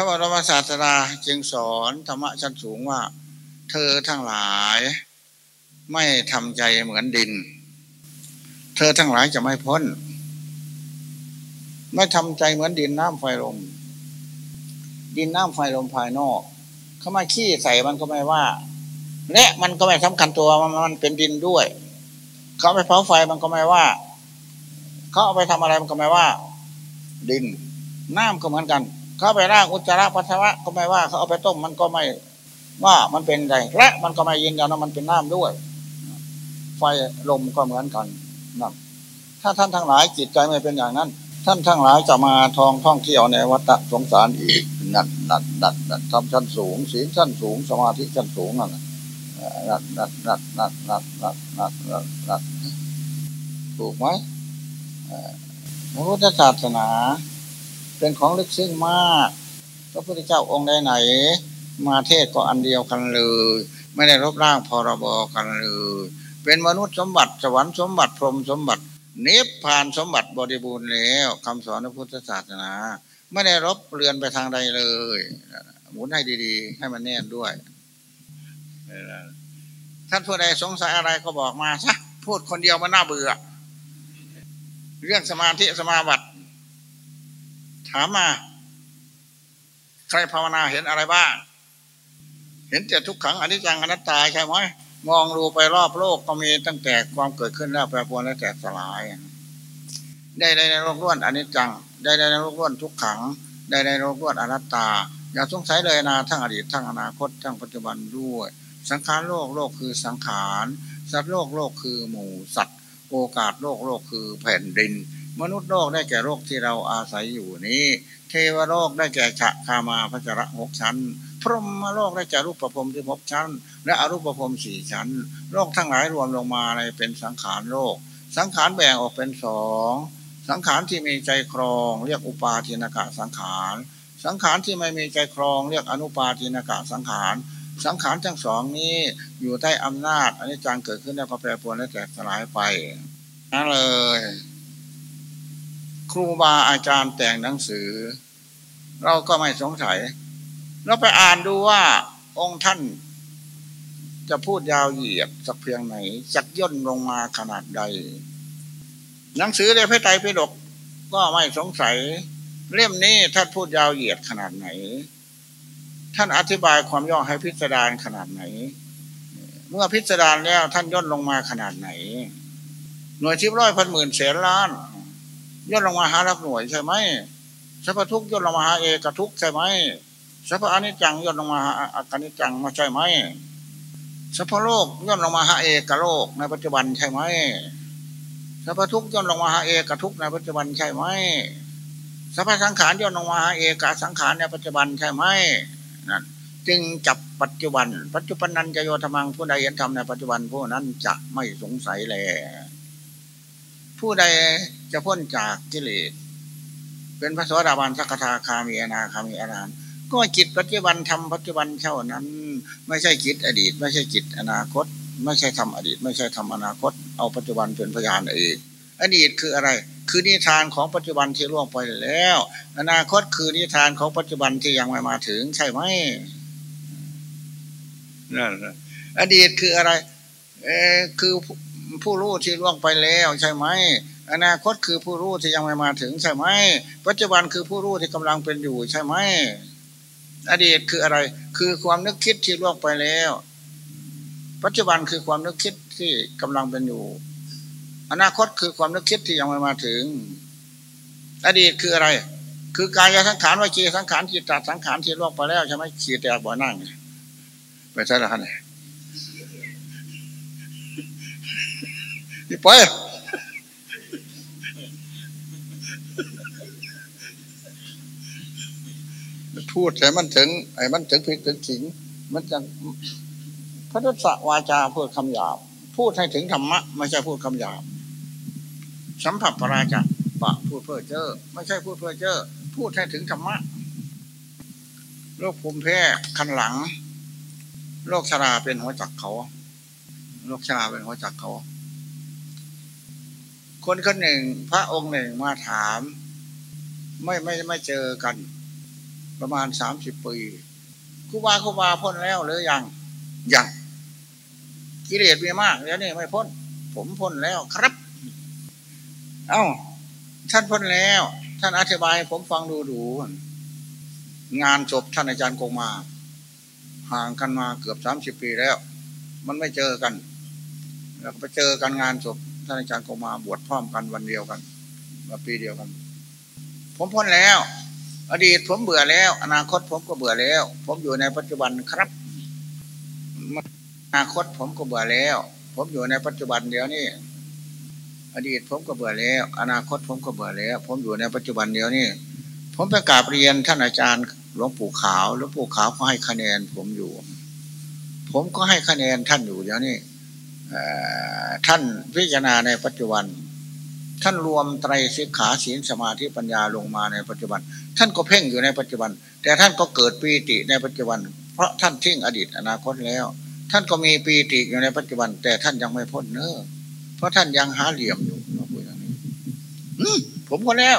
ระบรมศาสดาจึงสอนธรรมะชั้นสูงว่า เธอทั้งหลายไม่ทำใจเหมือนดิน เธอทั้งหลายจะไม่พ้น ไม่ทำใจเหมือนดินน้ำไฟลม ดินน้ำไฟลมภายนอก เขามาขี้ใส่มันก็ไม่ว่า และมันก็ไม่สำคัญตัวมันมันเป็นดินด้วย เขาไปเผาไฟมันก็ไม่ว่า เขาเอาไปทำอะไรมันก็ไม่ว่า ดินน้ำก็เหมือนกัน เขาไปร่างอุจจาระปัสสาวะก็ไม่ว่าเขาเอาไปต้มมันก็ไม่ว่ามันเป็นไรและมันก็ไม่ยืนยันว่ามันเป็นน้ำด้วย ไฟลมก็เหมือนกันนะถ้าท่านทั้งหลายจิตใจไม่เป็นอย่างนั้น ท่านทั้งหลายจะมาทองท่องเที่ยวในวัฏสงสารอีกนัดนัดนัดนัดทำชั้นสูงศีลชั้นสูงสมาธิชั้นสูงนั่นนัดนัดนัดนัดนัดนัดนัดนัดนัดถูกไหมพระพุทธศาสนา เป็นของลึกซึ้งมากพระพุทธเจ้าองค์ใดไหน มาเทศก็อันเดียวกันเลย ไม่ได้รบร่างพรบกันเลย เป็นมนุษย์สมบัติสวรรค์สมบัติพรหมสมบัตินิพพานสมบัติบริบูรณ์แล้วคำสอนพระพุทธศาสนา ไม่ได้รบเรือนไปทางใดเลยหมุนให้ดีๆ ให้มันแน่นด้วยท่านผู้ใดสงสัยอะไรก็บอกมาสักพูดคนเดียวมันน่าเบื่อ เรื่องสมาธิสมาบัติ ถามมา ใครภาวนาเห็นอะไรบ้าง เห็นแต่ทุกขังอนิจจังอนัตตาใช่ไหมมองดูไปรอบโลกก็มีตั้งแต่ความเกิดขึ้นแล้วแปรปรวนและแตกสลาย ได้ในโลกล้วนอนิจจัง ได้ในโลกล้วนทุกขัง ได้ในโลกล้วนอนัตตา อย่าสงสัยเลยนะทั้งอดีตทั้งอนาคตทั้งปัจจุบันด้วย สังขารโลกโลกคือสังขารสัตว์โลกโลกคือหมู่สัตว์ โอกาสโลกโลกคือแผ่นดิน มนุษย์โลกได้แก่โลกที่เราอาศัยอยู่นี้ เทวโลกได้แก่ฉะคามาพระจระหกชั้น พรหมโลกได้แก่รูปประพรมที่หกชั้น และอรูปประพรมสี่ชั้น โลกทั้งหลายรวมลงมาในเป็นสังขารโลก สังขารแบ่งออกเป็นสอง สังขารที่มีใจครอง เรียกอุปาทินากะสังขาร สังขารที่ไม่มีใจครอง เรียกอนุปาทินากะสังขารสังขารทั้งสองนี้อยู่ใต้อำนาจอันนี้จังเกิดขึ้นแล้วก็แปรปรวนและแตกสลายไปนั่นเลย ครูบาอาจารย์แต่งหนังสือ เราก็ไม่สงสัย เราไปอ่านดูว่าองค์ท่านจะพูดยาวเหยียดสักเพียงไหนจักย่นลงมาขนาดใด หนังสือในพระไตรปิฎกก็ไม่สงสัย เล่มนี้ท่านพูดยาวเหยียดขนาดไหน ท่านอธิบายความย่อให้พิสดารขนาดไหน เมื่อพิสดารแล้วท่านย่นลงมาขนาดไหน หน่วยชิบร้อยพันหมื่นแสนล้าน ย่นลงมาหารักหน่วยใช่ไหมสัพทุกย่นลงมาหาเอกทุกใช่ไหมสัพอนิจจังย่นลงมาหาอานิจจังมาใช่ไหมสัพโลกย่นลงมาหาเอกโลกในปัจจุบันใช่ไหมสัพทุกย่นลงมาหาเอกทุกในปัจจุบันใช่ไหมสัพสังขารย่นลงมาหาเอกสังขารในปัจจุบันใช่ไหมนั่นจึงจับปัจจุบัน ปัจจุบันนั้นจะโยธรรมังผู้ใดเห็นธรรมในปัจจุบันผู้นั้นจะไม่สงสัยแล ผู้ใดจะพ้นจากกิเลสเป็นพระสวัสดิบาลสักทาคามีอนาคามีอรานก็จิตปัจจุบันทำปัจจุบันเท่านั้น ไม่ใช่จิตอดีต ไม่ใช่จิตอนาคต ไม่ใช่ทำอดีต ไม่ใช่ทำอนาคต เอาปัจจุบันเป็นพยานเองอดีตคืออะไร คือนิทานของปัจจุบันที่ล่วงไปแล้ว อนาคตคือนิทานของปัจจุบันที่ยังไม่มาถึงใช่ไหมนั่นอดีตคืออะไรเออคือ ผู้รู้ที่ล่วงไปแล้วใช่ไหม อนาคตคือผู้รู้ที่ยังไม่มาถึงใช่ไหม ปัจจุบันคือผู้รู้ที่กำลังเป็นอยู่ใช่ไหม อดีตคืออะไร คือความนึกคิดที่ล่วงไปแล้ว ปัจจุบันคือความนึกคิดที่กำลังเป็นอยู่ อนาคตคือความนึกคิดที่ยังไม่มาถึง อดีตคืออะไร คือกายสังขารวิจีสังขารจิตตสังขารที่ล่วงไปแล้วใช่ไหมขีดแตกบ่อนั่งไปใช่หรือเนี่ นี่ไปพูดแต่มันถึง ไอ้มันถึงพิกถึงสิง มันจะพระทศวาจาพูดคำหยาบ พูดให้ถึงธรรมะ ไม่ใช่พูดคำหยาบ สัมผัสปราจะปะพูดเพื่อเจอไม่ใช่พูดเพื่อเจอพูดให้ถึงธรรมะโรคภูมิแพ้คันหลังโรคชราเป็นหัวจักเขาโรคชราเป็นหัวจักเขา คนคนหนึ่ง พระองค์หนึ่งมาถาม ไม่ไม่ไม่เจอกัน ประมาณสามสิบปีคูบาคูบาพ้นแล้วหรือยังยังกิเลสมีมากแล้วนี่ไม่พ้น ผมพ้นแล้วครับ เอ้าท่านพ้นแล้ว ท่านอธิบายผมฟังดูดูงานศพท่านอาจารย์คงมา ห่างกันมาเกือบสามสิบปีแล้ว มันไม่เจอกัน แล้วไปเจอกันงานศพ ท่านอาจารย์คงมาบวชพร้อมกันวันเดียวกันมาปีเดียวกัน ผมพ้นแล้ว อดีตผมเบื่อแล้ว อนาคตผมก็เบื่อแล้ว ผมอยู่ในปัจจุบันครับ อนาคตผมก็เบื่อแล้ว ผมอยู่ในปัจจุบันเดียวนี้อดีตผมก็เบื่อแล้ว อนาคตผมก็เบื่อแล้ว ผมอยู่ในปัจจุบันเดียวนี้ผมไปกราบเรียนท่านอาจารย์หลวงปู่ขาวหลวงปู่ขาวก็ให้คะแนนผมอยู่ ผมก็ให้คะแนนท่านอยู่เดี๋ยวนี้ ท่านพิจารณาในปัจจุบัน ท่านรวมไตรสิกขาศีลสมาธิปัญญาลงมาในปัจจุบัน ท่านก็เพ่งอยู่ในปัจจุบัน แต่ท่านก็เกิดปีติในปัจจุบัน เพราะท่านทิ้งอดีตอนาคตแล้ว ท่านก็มีปีติอยู่ในปัจจุบัน แต่ท่านยังไม่พ้นเนอเพราะท่านยังหาเหลี่ยมอยู่เราพูดอย่างนี้ผมก็แล้ว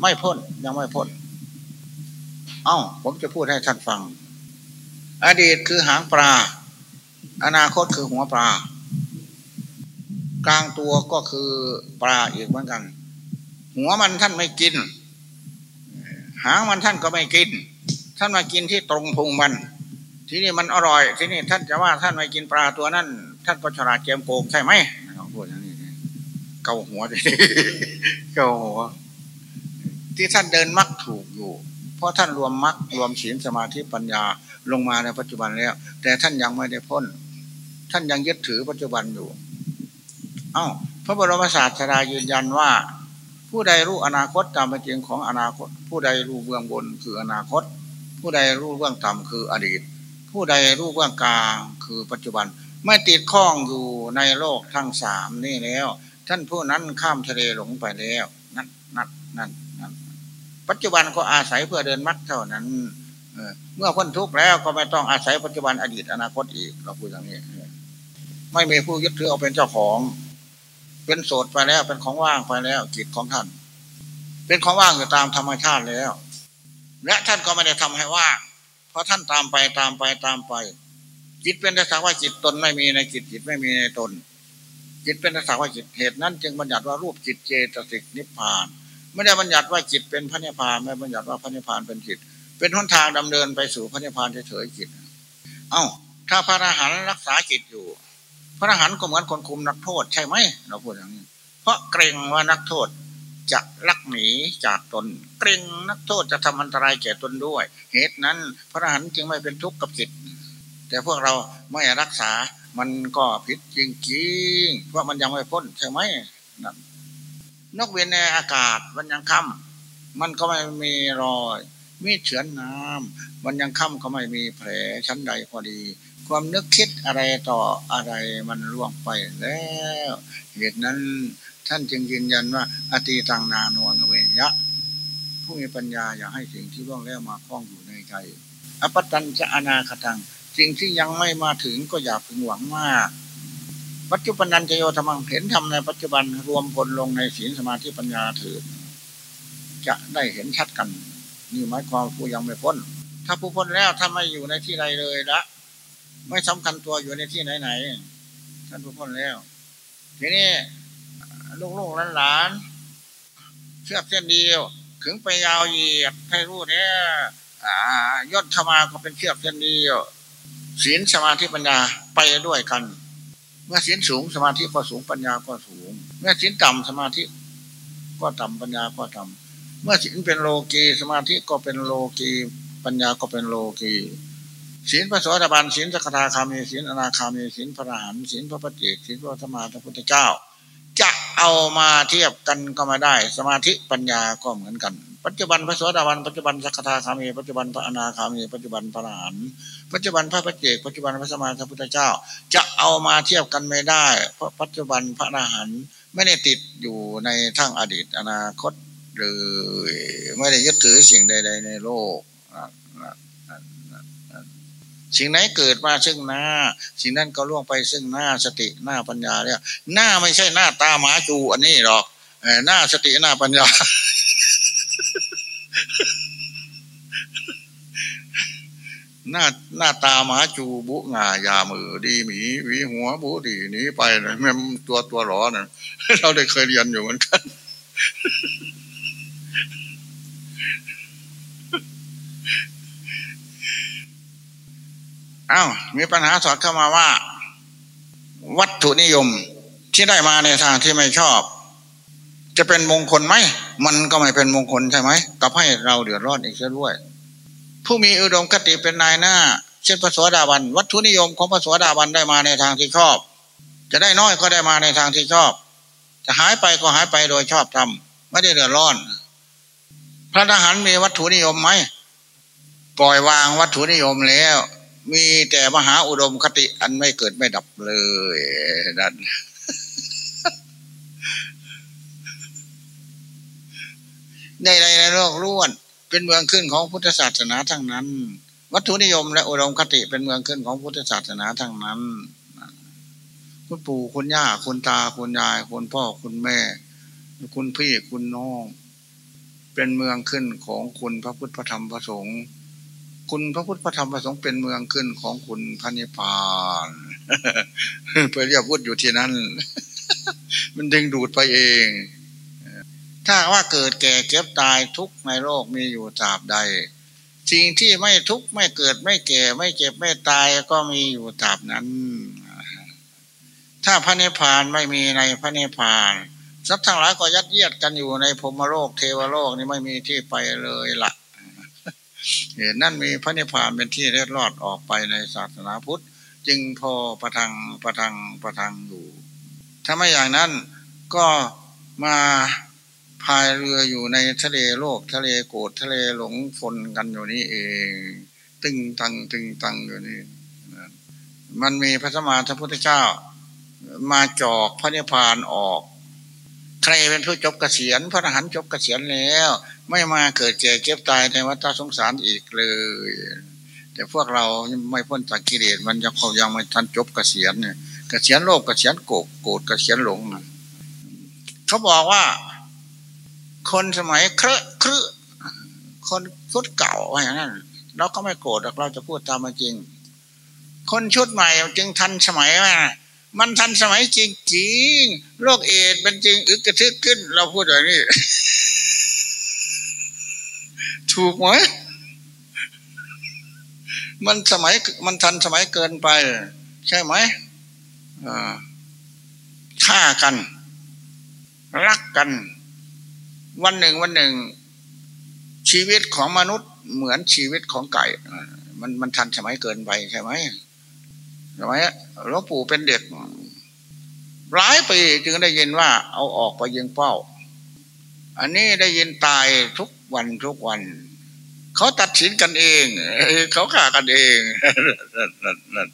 ไม่พ้นยังไม่พ้นเอ้า ผมจะพูดให้ท่านฟัง อดีตคือหางปลา อนาคตคือหัวปลา กลางตัวก็คือปลาอีกเหมือนกัน หัวมันท่านไม่กิน หางมันท่านก็ไม่กิน ท่านมากินที่ตรงพุงมัน ที่นี่มันอร่อย ที่นี่ท่านจะว่าท่านไม่กินปลาตัวนั้น ท่านก็ฉลาดเกมโกงใช่ไหมเราพูดอย่างนี้เกาหัวเกาหัว ที่ท่านเดินมักถูกอยู่ เพราะท่านรวมมรรครวมศีลสมาธิปัญญาลงมาในปัจจุบันแล้ว แต่ท่านยังไม่ได้พ้น ท่านยังยึดถือปัจจุบันอยู่ เอา้าพระบรมศาสดายืนยันว่า ผู้ใดรู้อนาคตตามเป็นจริงของอนาคต ผู้ใดรู้เบื้องบนคืออนาคต ผู้ใดรู้เบื้องต่ำคืออดีต ผู้ใดรู้เบื้องกลางคือปัจจุบันไม่ติดข้องอยู่ในโลกทั้งสามนี่แล้ว ท่านผู้นั้นข้ามทะเลหลงไปแล้วนั่นนั่นนั่นน,นปัจจุบันก็อาศัยเพื่อเดินมรรคเท่านั้นเมื่อพ้นทุกข์แล้วก็ไม่ต้องอาศัยปัจจุบันอดีตอนาคตอีกเราพูดอย่างนี้ ไม่มีผู้ยึดถือเอาเป็นเจ้าของ เป็นโสดไปแล้ว เป็นของว่างไปแล้วจิตของท่าน เป็นของว่างอยู่ตามธรรมชาติแล้ว และท่านก็ไม่ได้ทำให้ว่างเพราะท่านตามไปตามไปตามไป จิตเป็นแต่สักว่าจิตตนไม่มีในจิตจิตไม่มีในตน จิตเป็นแต่สักว่าจิตเหตุนั้น จึงบัญญัติว่ารูปจิตเจตสิกนิพพานไม่ได้บัญญัติว่าจิตเป็นพระนิพพานไม่บัญญัติว่าพระนิพพานเป็นจิต เป็นหนทางดำเนินไปสู่พระนิพพานเฉยๆจิต เอ้า ถ้าพระอรหันต์รักษาจิตอยู่ ระอรหันต์ก็เหมือนคนคุมนักโทษใช่ไหมเราพูดอย่างนี้ เพราะเกรงว่านักโทษจะลักหนีจากตน เกรงนักโทษจะทำอันตรายแก่ตนด้วย เหตุนั้นพระอรหันต์จึงไม่เป็นทุกข์กับจิตแต่พวกเราไม่รักษามันก็ผิดจริงๆเพราะมันยังไม่พ้นใช่ไหมนั่นนกเวียนในอากาศวันยังค่ำมันก็ไม่มีรอยมีเฉือนน้ำวันยังค่ำก็ไม่มีแผลชั้นใดพอดี ความนึกคิดอะไรต่ออะไรมันล่วงไปแล้ว เหตุนั้นท่านจึงยืนยันว่าอติตังนานวงเวยะ ผู้มีปัญญาอย่าให้สิ่งที่ล่วงแล้วมาคล้องอยู่ในใจอปตันจะอนาคตังสิ่งที่ยังไม่มาถึงก็อย่าพึงหวังมาก ปัจจุบันนันจโยธรรมังเห็นทำในปัจจุบันรวมผลลงในศีลสมาธิปัญญาถือจะได้เห็นชัดกัน นี่หมายความผู้ยังไม่พ้น ถ้าผู้พ้นแล้วถ้าไม่อยู่ในที่ใดเลยละ ไม่สำคัญตัวอยู่ในที่ไหนไหนท่านผู้พ้นแล้ว ทีนี้ลูกๆหลานๆเชือกเส้นเดียวขึงไปยาวเหยียดให้รู้เนี่ยยศธรรมาก็เป็นเชือกเส้นเดียวศีลสมาธิปัญญาไปด้วยกัน เมื่อศีลสูงสมาธิก็สูงปัญญาก็สูง เมื่อศีลต่ำสมาธิ ก็ต่ำปัญญาก็ต่ำเมื่อศีลเป็นโลกีสมาธิก็เป็นโลกีปัญญาก็เป็นโลกี ศีลพระสวัสดิบาลศีลสกทาคามีศีลอนาคามีศีลพระหันศีลพระปฏิเจกศีลพระธรรมาพระพุทธเจ้า จะเอามาเทียบกันก็มาได้ สมาธิปัญญาก็เหมือนกัน ปัจจุบันพระสวัสดิบาลปัจจุบันสักทาคามีปัจจุบันพระอนาคามีปัจจุบันพระรหันปัจจุบันพระปฏิเจกปัจจุบันพระสมานพระพุทธเจ้า จะเอามาเทียบกันไม่ได้ เพราะปัจจุบันพระอรหันต์ไม่ได้ติดอยู่ในทั้งอดีตอนาคตหรือไม่ได้ยึดถือสิ่งใด ๆ ในโลก สิ่งไหนเกิดมาซึ่งหน้า สิ่งนั้นก็ล่วงไปซึ่งหน้าสติหน้าปัญญาเนี่ยหน้าไม่ใช่หน้าตาหมาจูอันนี้หรอกหน้าสติหน้าปัญญา หน้าหน้าตาหมาจูบุงายามือดีหมีวีหัวบุดีหนีไปนะแม่ตัวตัวหลอนะเราได้เคยเรียนอยู่เหมือนกัน อ้าวมีปัญหาสอดเข้ามาว่า วัตถุนิยมที่ได้มาในทางที่ไม่ชอบ จะเป็นมงคลไหมมันก็ไม่เป็นมงคลใช่ไหมกับให้เราเดือดร้อนอีกเสียด้วย ผู้มีอุดมคติเป็นนายหน้า เช่นพระสวสดาบัน วัตถุนิยมของพระสวสดาบันได้มาในทางที่ชอบ จะได้น้อยก็ได้มาในทางที่ชอบ จะหายไปก็หายไปโดยชอบทำไม่ได้เดือดร้อน พระทหารมีวัตถุนิยมไหมปล่อยวางวัตถุนิยมแล้ว มีแต่มหาอุดมคติอันไม่เกิดไม่ดับเลยนั่นในในในโลกล้วน เป็นเมืองขึ้นของพุทธศาสนาทั้งนั้น วัตถุนิยมและอุดมคติเป็นเมืองขึ้นของพุทธศาสนาทั้งนั้น คุณปู่คุณย่าคุณตาคุณยายคุณพ่อคุณแม่ คุณพี่คุณน้อง เป็นเมืองขึ้นของคุณพระพุทธพระธรรมพระสงฆ์ คุณพระพุทธพระธรรมพระสงฆ์เป็นเมืองขึ้นของคุณพระนิพพานเพื่อเรียกพูดอยู่ที่นั่น มันดึงดูดไปเอง ถ้าว่าเกิดแก่เก็บตายทุกในโลกมีอยู่ตราบใด สิ่งที่ไม่ทุกไม่เกิดไม่แก่ไม่เจ็บไม่ตายก็มีอยู่ตราบนั้น ถ้าพระนิพพานไม่มีในพระนิพพานสัตว์ทั้งหลายก็ยัดเยียดกันอยู่ในพรมโลกเทวโลกนี่ไม่มีที่ไปเลยละ่ะ เหตุนั่นมีพระนิพพานเป็นที่เล็ดรอดออกไปในศาสนาพุทธ จึงพอประทังประทังประทังอยู่ ถ้าไม่อย่างนั้นก็มาพายเรืออยู่ในทะเลโลกทะเลโกรธทะเลหลงฝนกันอยู่นี่เอง ตึงตังตึงตังอยู่นี่มันมีพระสมานพระพุทธเจ้า มาจอกพระนิพพานออก ใครเป็นผู้จบกเกษียณพระอรหันต์จบกเกษียณแล้ว ไม่มาเกิดแก่เก็บตายในวัฏสงสารอีกเลย แต่พวกเราไม่พ้นจากกิเลสมันยังเขายังไม่ทันจบกเกษียณเนี่ยเกษียณโลกเกษียณโกรธโกรธเกษียณหลงเขาบอกว่า คนสมัยเคระครคนชุดเก่าอย่างนั้นเราก็ไม่โกรธเราจะพูดตามจริง คนชุดใหม่จึงทันสมัยว่ามันทันสมัยจริงๆโรคเอดเป็นจริงอึกกระทึกขึ้น เราพูดอย่างนี้ ถูกไหมมันสมัยมันทันสมัยเกินไป ใช่ไหมฆ่ากัน รักกัน วันหนึ่งวันหนึ่ง ชีวิตของมนุษย์เหมือนชีวิตของไก่ มันมันทันสมัยเกินไปใช่ไหมสมัยหลวงปู่เป็นเด็กหลายปีจึงได้ยินว่า เอาออกไปยิงเป้า อันนี้ได้ยินตายทุก วันทุกวัน เขาตัดสินกันเอง เขาฆ่ากันเองนั่น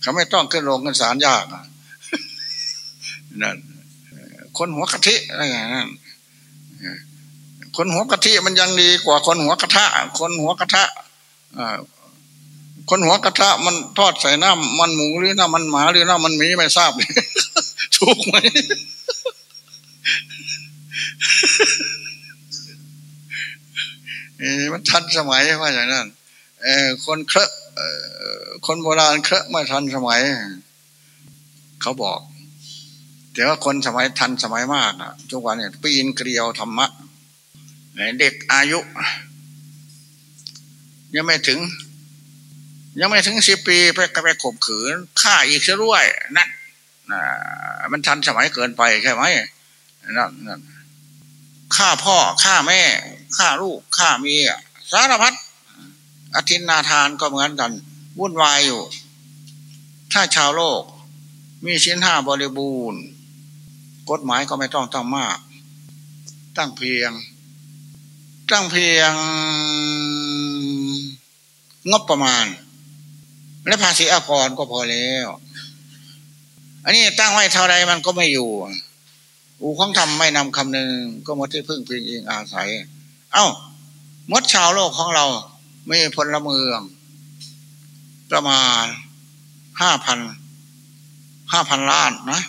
เขาไม่ต้องขึ้นโรงกันศาลยากนั่นคนหัวกะทิอะไรอย่างนั้นคนหัวกะทิมันยังดีกว่าคนหัวกระทะ คนหัวกระทะคนหัวกระทะมันทอดใส่น้ำมันหมูหรือน้ำมันหมาหรือน้ำมันหมีไม่ทราบถูกไหม มันทันสมัยว่าอย่างนั้นเออคนเคระคนโบราณเคระไม่ทันสมัย เขาบอก แต่ว่าคนสมัยทันสมัยมากอะทุกวันเนี่ยปีนเกลียวธรรมะเด็กอายุ ยังไม่ถึง ยังไม่ถึงสิบปีไปไปข่มขืนฆ่าอีกซะด้วยนั่นมันทันสมัยเกินไปใช่ไหมนั่นนั่นฆ่าพ่อฆ่าแม่ ฆ่าลูกฆ่าเมียสารพัดอธินนาทานก็เหมือนกัน วุ่นวายอยู่ ถ้าชาวโลก มีชิ้นห้าบริบูรณ์ กฎหมายก็ไม่ต้องตั้งมาก ตั้งเพียง ตั้งเพียง งบประมาณ และภาษีอากรก็พอแล้ว อันนี้ตั้งไว้เท่าไรมันก็ไม่อยู่อูของธรรมไม่นำคำหนึ่งก็มดที่พึ่งพิงเองอาศัย เอา้ามดชาวโลกของเรา ไมีพลเมือง ประมาณห้าพันห้าพันล้านนะ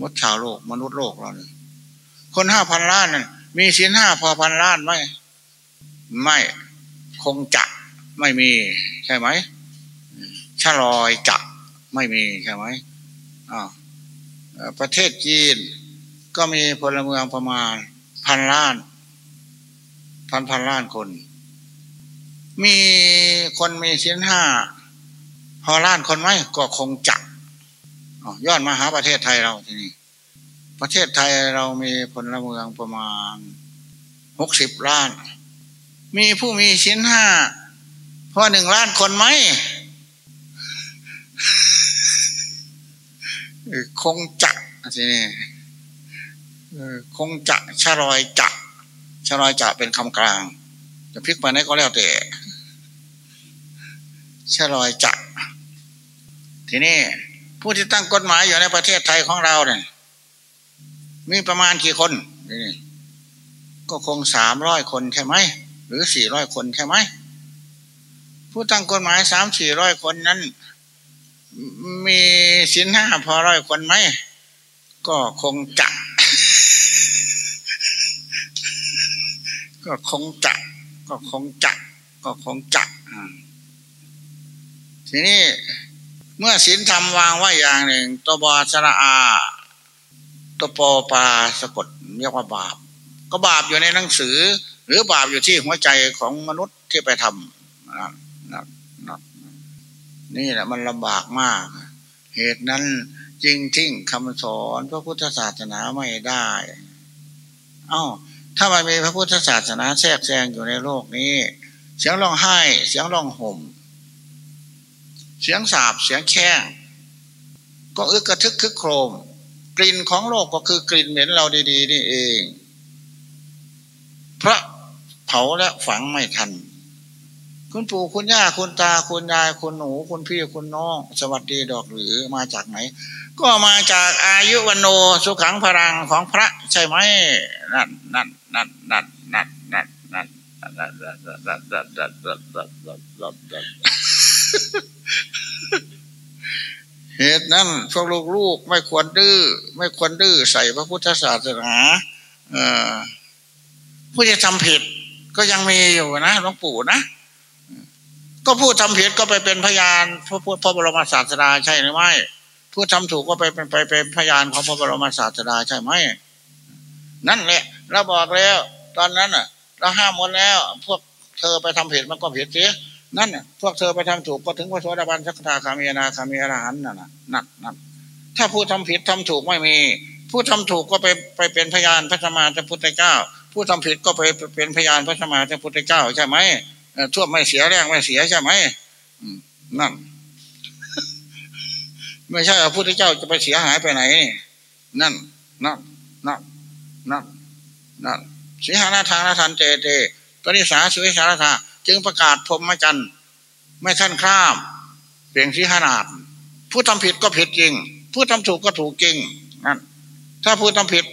มดชาวโลก มนุษย์โลกเราเนี่ยคนห้าพันล้านนั่นมีสินห้าพอพันล้านไหมไม่คงจะไม่มี ใช่ไหมชะลอยจะไม่มีใช่ไหมอ้าวประเทศจีนก็มีพลเมืองประมาณพันล้าน พันพันล้านคน มีคนมีชิ้นห้าพอล้านคนไหมก็คงจักย้อนมาหาประเทศไทยเราที่นี่ประเทศไทยเรามีพลเมืองประมาณหกสิบล้าน มีผู้มีชิ้นห้าพอหนึ่งล้านคนไหม คงจะทีนี้คงจะชะลอยจะ ชะลอยจะเป็นคำกลาง จะพลิกไปไหนก็แล้วแต่ชะลอยจะ ทีนี้ผู้ที่ตั้งกฎหมายอยู่ในประเทศไทยของเราเนี่ยมีประมาณกี่คนนี่ก็คงสามร้อยคนใช่ไหม หรือสี่ร้อยคนใช่ไหม ผู้ตั้งกฎหมายสามสี่ร้อยคนนั้น มีสินห้าพอร้อยคนไหม ก็คงจะ ก็คงจะก็คงจะก็คงจะทีนี้เมื่อศีลธรรมวางไว้อย่างหนึ่งตบอสระอาตัวปอปาสะกดเรียกว่าบาป ก็บาปอยู่ในหนังสือ หรือบาปอยู่ที่หัวใจของมนุษย์ที่ไปทำนะนะนะนี่แหละมันลำบากมาก เหตุนั้นจริงทิ้งคำสอนพระพุทธศาสนาไม่ได้ เอา้า ถ้ามันมีพระพุทธศาสนาแทรกแซงอยู่ในโลกนี้ เสียงร้องไห้ เสียงร้องห่ม เสียงสาบเสียงแข้งก็อึกกระทึกคึกโครม กลิ่นของโลกก็คือกลิ่นเหม็นเราดี ๆ นี่เอง พระเผาและฝังไม่ทัน คุณปู่คุณย่าคุณตาคุณยายคุณหนูคุณพี่คุณน้อง สวัสดีดอกหรือมาจากไหน ก็มาจากอายุวันโนสุขังพลังของพระใช่ไหมนั่นนั่น นั่นนั่นนั่นนั่นนั่นนั่นนั่นนั่นนั่นนั่นนั่นนั่นนั่นนั่นเหตุนั้นพวกลูกๆไม่ควรดื้อไม่ควรดื้อใส่พระพุทธศาสนาผู้จะทำผิดก็ยังมีอยู่นะหลวงปู่นะก็ผู้ทำผิดก็ไปเป็นพยานพระพุทธพระบรมศาสดาใช่หรือไม่ผู้ทำถูกก็ไปเป็นไปเป็นพยานของพระบรมศาสดาใช่ไหมนั่นแหละ เราบอกแล้ว ตอนนั้นอะ เราห้ามหมดแล้ว พวกเธอไปทำผิดมันก็ผิดเสียนั่นเนี่ยพวกเธอไปทำถูกก็ถึงพระโสดาบันสักทาคามีนาคามีอรหันนั่นนั่นนั่นถ้าผู้ทำผิดทำถูกไม่มี ผู้ทำถูกก็ไปไปเป็นพยานพระสมมาสัพุทธเจ้า ผู้ทำผิดก็ไปเป็นพยานพระสมมาสัพุทธเจ้าใช่ไหมทั่วไม่เสียแรงไม่เสียใช่ไหมนั่นไม่ใช่พระพุทธเจ้าจะไปเสียหายไปไหน นั่นนั่นนั่นนั่น นั่นสีหานาทางนาทันเตเตตนิสาสุวิสารธาจึงประกาศพรมจันทร์ไม่ท่านข้ามเปลี่ยนสีขนาดผู้ทำผิดก็ผิดจริง ผู้ทำถูกก็ถูกจริงนั่นถ้าผู้ทำผิด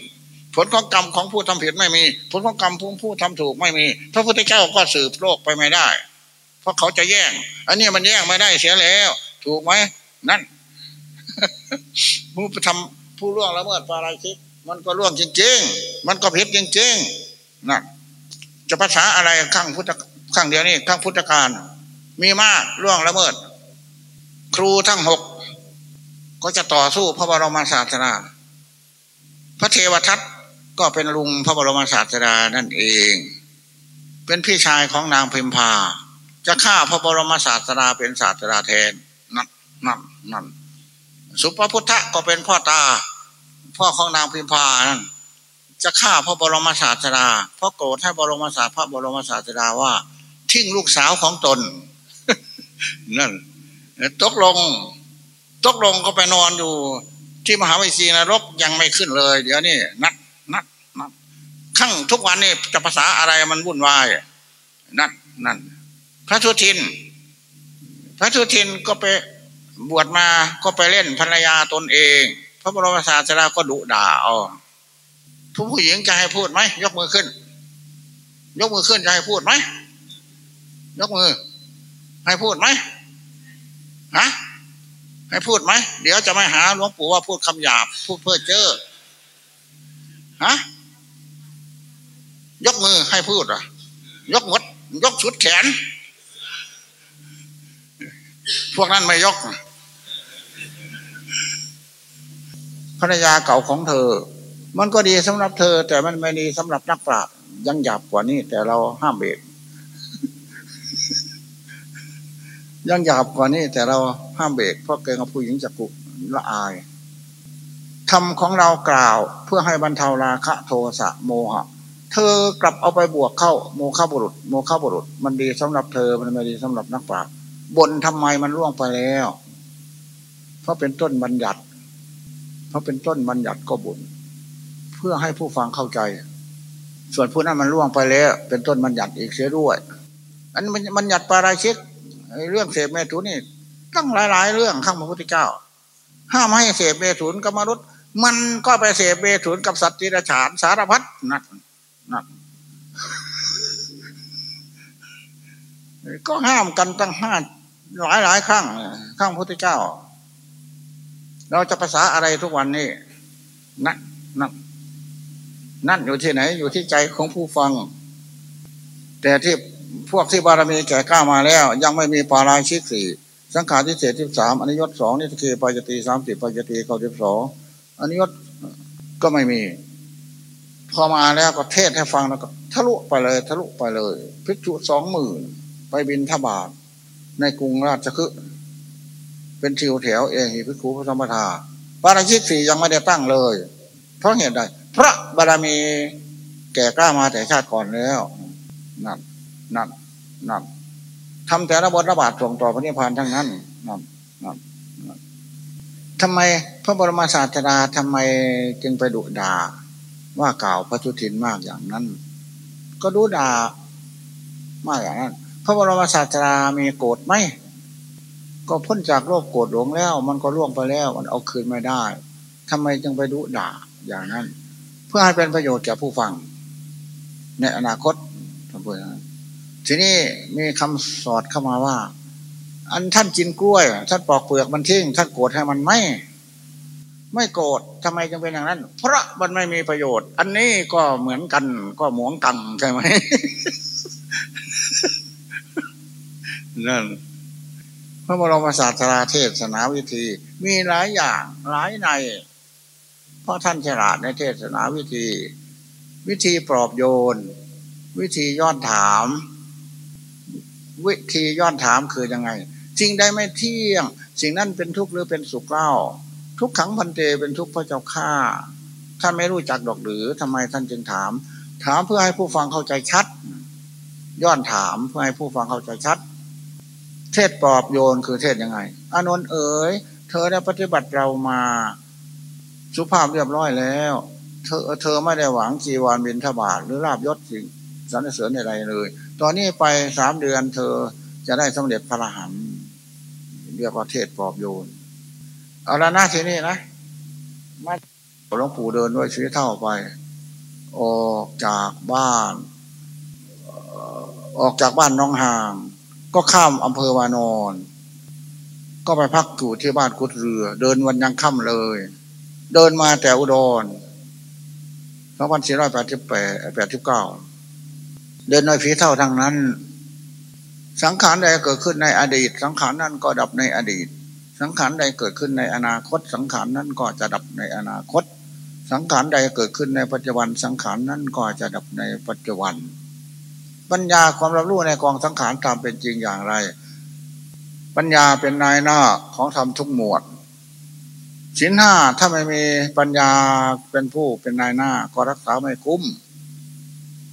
ผลของกรรมของผู้ทำผิดไม่มี ผลของกรรมผู้ผู้ทำถูกไม่มี พระพุทธเจ้าก็สืบโลกไปไม่ได้ เพราะเขาจะแย่ง อันนี้มันแย่งไม่ได้เสียแล้ว ถูกไหมนั่นผู้ทำผู้ล่วงละเมิดปาราชิก มันก็ล่วงจริง ๆ มันก็ผิดจริงๆนั่นจะภาษาอะไรข้างพุทธข้างเดียวนี้ข้างพุทธการ มีมากล่วงละเมิด ครูทั้งหกก็จะต่อสู้พระบรมศาสดาพระเทวทัตก็เป็นลุงพระบรมศาสดานั่นเอง เป็นพี่ชายของนางพิมพา จะฆ่าพระบรมศาสดาเป็นศาสดาแทนนั่นนั่นนั่นสุภพุทธก็เป็นพ่อตา พ่อของนางพิมพานั่นจะฆ่าพระบรมศาสดาเพราะโกรธให้บรมศาสพระบรมศาสดาว่า ทิ้งลูกสาวของตน นั่นตกลง ตกลงก็ไปนอนอยู่ ที่มหาวิชีนรกยังไม่ขึ้นเลย เดี๋ยวนี้นัดนัดนัดขั้งทุกวันนี่จะภาษาอะไรมันวุ่นวายนั่นนั่นพระทุทิน พระทุทินก็ไปบวชมาก็ไปเล่นภรรยาตนเอง พระบรมศาสดาก็ดุด่าอ๋อผู้ผู้หญิงจะให้พูดไหมยกมือขึ้น ยกมือขึ้นจะให้พูดไหมยกมือ ให้พูดไหมฮะให้พูดไหมเดี๋ยวจะไม่หาหลวงปู่ว่าพูดคำหยาบพูดเพื่อเจอฮะยกมือให้พูดอะ ยกมดยกชุดแขน พวกนั้นไม่ยก ภรรยาเก่าของเธอ มันก็ดีสำหรับเธอ แต่มันไม่ดีสำหรับนักปราชญ์ยังหยาบกว่านี้ แต่เราห้ามเบรกยังหยาบกว่านี้ แต่เราห้ามเบรกเพราะเกรงผู้หญิงจะกุละอายทำของเรากล่าวเพื่อให้บรรเทาราคะโทสะโมหะ เธอกลับเอาไปบวกเข้าโมฆะบุรุษ โมฆะบุรุษ มันดีสำหรับเธอมันไม่ดีสำหรับนักปราชญ์บนทำไมมันล่วงไปแล้ว เพราะเป็นต้นบัญญัติ เพราะเป็นต้นบัญญัติก็บุญ เพื่อให้ผู้ฟังเข้าใจ ส่วนผู้นั้นมันล่วงไปแล้ว เป็นต้นบัญญัติอีกเสียด้วย อันมันบัญญัติปาราชิกเรื่องเสพเมตุนี่ตั้งหลาย ๆ เรื่องข้างพระพุทธเจ้า ห้ามให้เสพเมตุนกับมนุษย์ มันก็ไปเสพเมตุนกับสัตว์ที่ระฉานสารพัดนักนักก็ห้ามกันตั้งห้าหลายหลายครั้งข้างพระพุทธเจ้า เราจะภาษาอะไรทุกวันนี้นั่นนั่นนั่นอยู่ที่ไหน อยู่ที่ใจของผู้ฟัง แต่ที่พวกที่บารมีแก่กล้ามาแล้ว ยังไม่มีปาราชิกสี่สังขารที่เศษที่สามอนิยตสองนิสเกปายตีสามสิบปายตีเก้าสิบสองอนิยตก็ไม่มี พอมาแล้วก็เทศให้ฟังแล้วก็ทะลุไปเลย ทะลุไปเลย พิจุสองหมื่นไปบินทบาทในกรุงราชคฤห์ เป็นทิวแถวเอหิพิคุพระธรรมทาปาราชิกสี่ยังไม่ได้ตั้งเลย เพราะเหตุใดพระบารมีแก่กล้ามาแต่ชาติก่อนแล้วนั่นนั่นนั่นทำแต่ระบทระบาดส่งต่อพระนิพพานทั้งนั้นนั่นนั่นทำไมพระบรมศาสดาทำไมจึงไปดุด่าว่ากล่าวพระจุทินมากอย่างนั้น ก็ดูด่ามากอย่างนั้น พระบรมศาสดามีโกรธไหม ก็พ้นจากโลกโกรธหลงแล้ว มันก็ล่วงไปแล้ว มันเอาคืนไม่ได้ทำไมจึงไปดุด่าอย่างนั้น เพื่อให้เป็นประโยชน์แก่ผู้ฟัง ในอนาคตท่านพูดนะทีนี้มีคำสอดเข้ามาว่า อันท่านกินกล้วย ท่านปอกเปลือกมันทิ้งท่านโกรธให้มันไม่ไม่โกรธทำไมจึงเป็นอย่างนั้น เพราะมันไม่มีประโยชน์ อันนี้ก็เหมือนกันก็หมวงตังใช่ไหมนั่น ระบรมศาสดาเทศนาวิธี มีหลายอย่างหลายใน เพราะท่านฉลาดในเทศนาวิธี วิธีปลอบโยน วิธีย้อนถาม วิธีย้อนถามคือยังไงสิ่งใดไม่เที่ยง สิ่งนั้นเป็นทุกข์หรือเป็นสุขเล่า ทุกขังพันเตเป็นทุกข์พระเจ้าข้าท่านไม่รู้จักดอกหรือทำไมท่านจึงถาม ถามเพื่อให้ผู้ฟังเข้าใจชัด ย้อนถามเพื่อให้ผู้ฟังเข้าใจชัด เทศปอบโยนคือเทศยังไงอานนท์เอ๋ยเธอได้ปฏิบัติเรามา สุภาพเรียบร้อยแล้ว เธอเธอไม่ได้หวังจีวรบินทบาทหรือลาบยศสิ่งสรรเสริญอะไรเลย ตอนนี้ไปสามเดือนเธอจะได้สำเร็จพระรหันเรียกว่าเทศปอบโยนเอาละนะทีนี้นะมาหลวงปู่เดินด้วยชีวิตเท่าไป ออกจากบ้าน ออกจากบ้านน้องห่าง ก็ข้ามอำเภอวานอน ก็ไปพักอยู่ที่บ้านกุดเรือ เดินวันยังค่ำเลย เดินมาแต่อุดรสองพันสี่ร้อยแปดสิบแปดแปดสิบเก้าเดินน้อยฝีเท่าทางนั้น สังขารใดเกิดขึ้นในอดีต สังขารนั้นก็ดับในอดีต สังขารใดเกิดขึ้นในอนาคต สังขารนั้นก็จะดับในอนาคต สังขารใดเกิดขึ้นในปัจจุบัน สังขารนั้นก็จะดับในปัจจุบัน ปัญญาความรับรู้ในกองสังขารตามเป็นจริงอย่างไร ปัญญาเป็นนายหน้าของธรรมทุกหมวดสินห้าถ้าไม่มีปัญญาเป็นผู้เป็นนายหน้า ก็รักษาไม่คุ้ม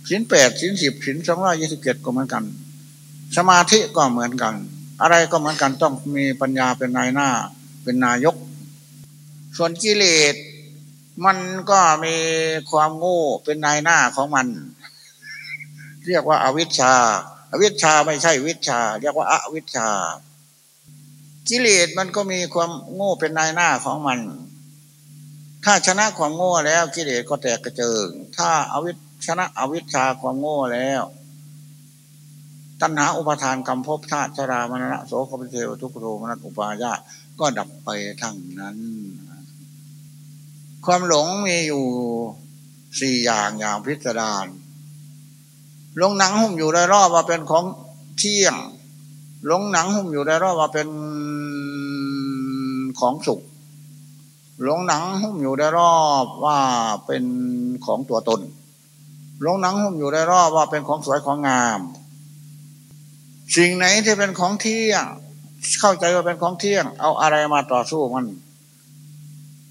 สินแปดสินสิบสินสองร้อยยี่สิบเจ็ดก็เหมือนกัน สมาธิก็เหมือนกัน อะไรก็เหมือนกันต้องมีปัญญาเป็นนายหน้า เป็นนายก ส่วนกิเลสมันก็มีความโง่เป็นนายหน้าของมัน เรียกว่าอาวิชชาอาวิชชาไม่ใช่วิชา เรียกว่าอาวิชชา กิเลสมันก็มีความโง่เป็นนายหน้าของมัน ถ้าชนะความโง่แล้วกิเลสก็แตกกระเจิง ถ้าอาวิชชนะอวิชชาความโง่แล้ว ตัณหาอุปทานกรรมภพธาตุชรามรณะโสกปเทวทุกโรมนัสอุปายาก็ดับไปทั้งนั้น ความหลงมีอยู่สี่อย่างอย่างพิสดาร ลงหนังหุ้มอยู่ได้รอบว่าเป็นของเที่ยง หลงหนังหุ้มอยู่ได้รอบว่าเป็นของสุข หลงหนังหุ้มอยู่ได้รอบว่าเป็นของตัวตน หลงหนังหุ้มอยู่ได้รอบว่าเป็นของสวยของงาม สิ่งไหนที่เป็นของเที่ยง เข้าใจว่าเป็นของเที่ยง เอาอะไรมาต่อสู้มัน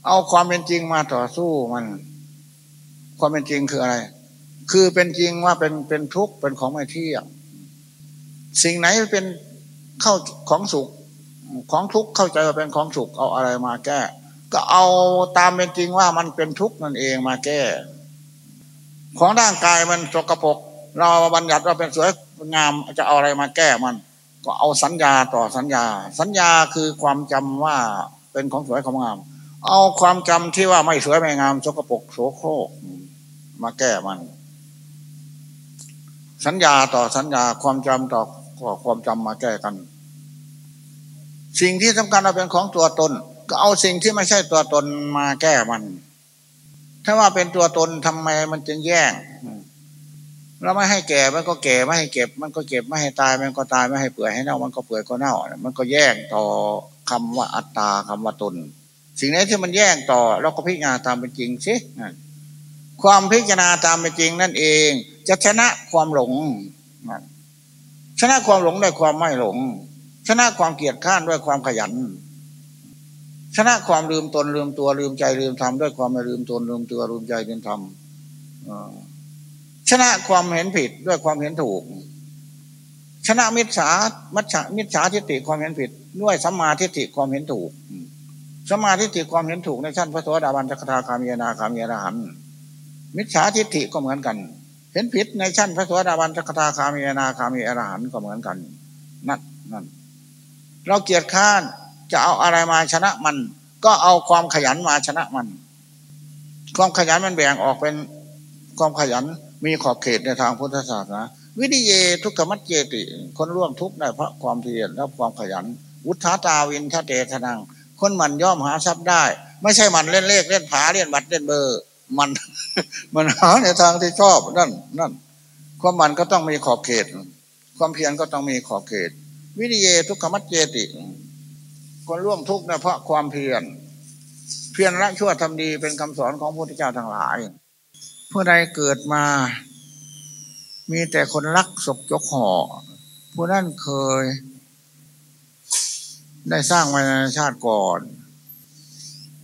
เอาความเป็นจริงมาต่อสู้มัน ความเป็นจริงคืออะไร คือเป็นจริงว่าเป็นเป็นทุกข์เป็นของไม่เที่ยงสิ่งไหนเป็นเข้าของสุขของทุกข์เข้าใจว่าเป็นของสุขเอาอะไรมาแก้ ก็เอาตามเป็นจริงว่ามันเป็นทุกข์นั่นเองมาแก้ ของร่างกายมันสกปรกเราบัญญัติว่าเป็นสวยงามจะเอาอะไรมาแก้มัน ก็เอาสัญญาต่อสัญญา สัญญาคือความจำว่าเป็นของสวยของงาม เอาความจำที่ว่าไม่สวยไม่งามสกปรกโสโครกมาแก้มัน สัญญาต่อสัญญาความจำต่อความจำมาแก้กัน สิ่งที่สำคัญเราเป็นของตัวตน ก็เอาสิ่งที่ไม่ใช่ตัวตนมาแก้มัน ถ้าว่าเป็นตัวตนทำไมมันจึงแย่งเราไม่ให้แก่มันก็แก่ไม่ให้เก็บ มันก็เก็บไม่ให้ตาย มันก็ตายไม่ให้เปื่อยให้เน่ามันก็เปื่อยก็เน่า มันก็แย่งต่อคำว่าอัตตาคำว่าตน สิ่งนี้ที่มันแย่งต่อ เราก็พิจารณาตามเป็นจริงสิความพิจารณาตามเป็นจริงนั่นเอง จะชนะความหลง ชนะความหลงด้วยความไม่หลง ชนะความเกียดข้านด้วยความขยัน ชนะความลืมตนลืมตัวลืมใจลืมธรรมด้วยความไม่ลืมตนลืมตัวลืมใจลืมธรรมชนะความเห็นผิดด้วยความเห็นถูก ชนะมิจฉามัจฉามิจฉาทิฏฐิความเห็นผิด ด้วยสัมมาทิฏฐิความเห็นถูกสัมมาทิฏฐิความเห็นถูกในชั้นพระโสดาบันจักทาคามีนาคามีอรหันมิจฉาทิฏฐิก็เหมือนกัน เห็นผิดในชั้นพระโสดาบันจักทาคามีนาคามีอรหันก็เหมือนกัน นั่นนั่นเราเกียรติข้านจะเอาอะไรมาชนะมัน ก็เอาความขยันมาชนะมัน ความขยันมันแบ่งออกเป็นความขยันมีขอบเขตในทางพุทธศาสนาวิธิเยทุกขมัจเจติ คนร่วมทุกข์ได้เพราะความเพียรและความขยันวุฒาตาวินทะเตทนัง คนมันย่อมหาทรัพย์ได้ ไม่ใช่มันเล่นเลขเล่นผาเล่นบัตรเล่นเบอร์ มัน มันหาในทางที่ชอบนั่นนั่นความมันก็ต้องมีขอบเขต ความเพียรก็ต้องมีขอบเขต วิธิเยทุกขมัจเจติคนร่วมทุกข์นะเพราะความเพียรเพียรละชั่วทำดีเป็นคำสอนของพระพุทธเจ้าทั้งหลายผู้ใดเกิดมา มีแต่คนรักศกยกห่อผู้นั้นเคย ได้สร้างไว้ในชาติก่อน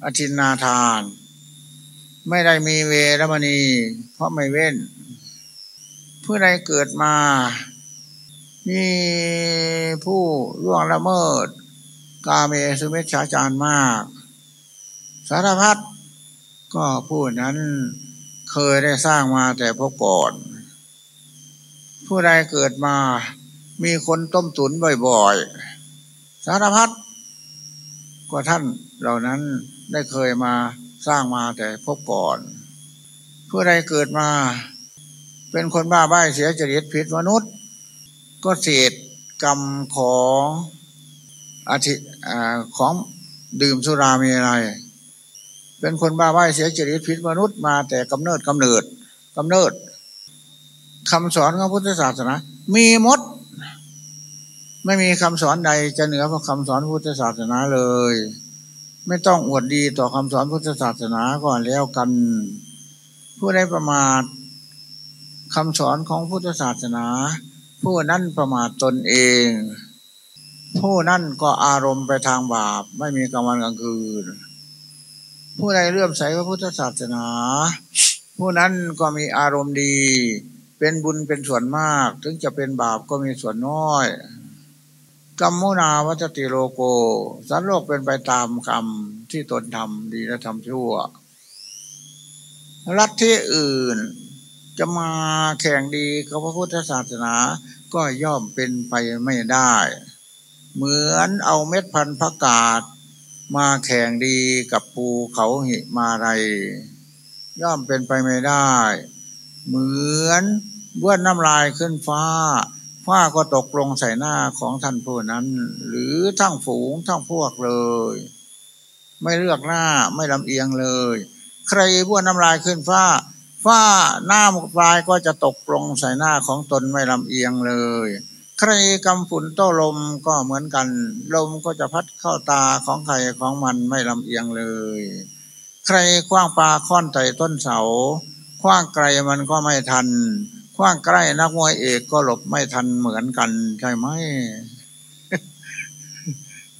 อธินาทาน ไม่ได้มีเวรมณี เพราะไม่เว้น ผู้ใดเกิดมา มีผู้ร่วงละเมิด กาเมสุเมชาจารมาก สารพัดก็ผู้นั้นเคยได้สร้างมาแต่พบก่อน ผู้ใดเกิดมา มีคนต้มตุนบ่อยๆ สารพัดก็ท่านเหล่านั้นได้เคยมา สร้างมาแต่พบก่อนผู้ใดเกิดมา เป็นคนบ้าใบ้เสียจริตผิดมนุษย์ ก็เศษกรรมของอาทิของดื่มสุรามีอะไร เป็นคนบ้าใบ้เสียจริตพิษมนุษย์มาแต่กำเนิดกำเนิดกำเนิดคำสอนของพุทธศาสนา มีมด ไม่มีคำสอนใดจะเหนือพระคำสอนพุทธศาสนาเลย ไม่ต้องอวดดีต่อคำสอนพุทธศาสนาก่อนแล้วกัน ผู้ได้ประมาทคำสอนของพุทธศาสนา ผู้นั้นประมาทตนเอง ผู้นั่นก็อารมณ์ไปทางบาป ไม่มีกลางวันกลางคืน ผู้ใดเลื่อมใสพระพุทธศาสนา ผู้นั้นก็มีอารมณ์ดี เป็นบุญเป็นส่วนมาก ถึงจะเป็นบาปก็มีส่วนน้อย กรรมุนาวัจติโลโกสันโลกเป็นไปตามกรรมที่ตนทำดีและทำชั่ว รัฐที่อื่นจะมาแข่งดีกับพระพุทธศาสนาก็ย่อมเป็นไปไม่ได้ เหมือนเอาเม็ดพันธุ์ผักกาดมาแข่งดีกับภูเขาหิมาไรย่อมเป็นไปไม่ได้ เหมือนเบื้อนน้ำลายขึ้นฟ้า ฟ้าก็ตกลงใส่หน้าของท่านผู้นั้น หรือทั้งฝูงทั้งพวกเลย ไม่เลือกหน้าไม่ลำเอียงเลย ใครบ้วนน้ำลายขึ้นฟ้าฟ้าหน้ามุกลายก็จะตกลงใส่หน้าของตนไม่ลำเอียงเลย ใครกำฝุ่นโต้ลมก็เหมือนกัน ลมก็จะพัดเข้าตาของใครของมันไม่ลำเอียงเลย ใครคว้างปลาค้อนไต่ต้นเสาคว้างไกลมันก็ไม่ทัน คว้างใกล้นักมวยเอกก็หลบไม่ทันเหมือนกัน ใช่ไหม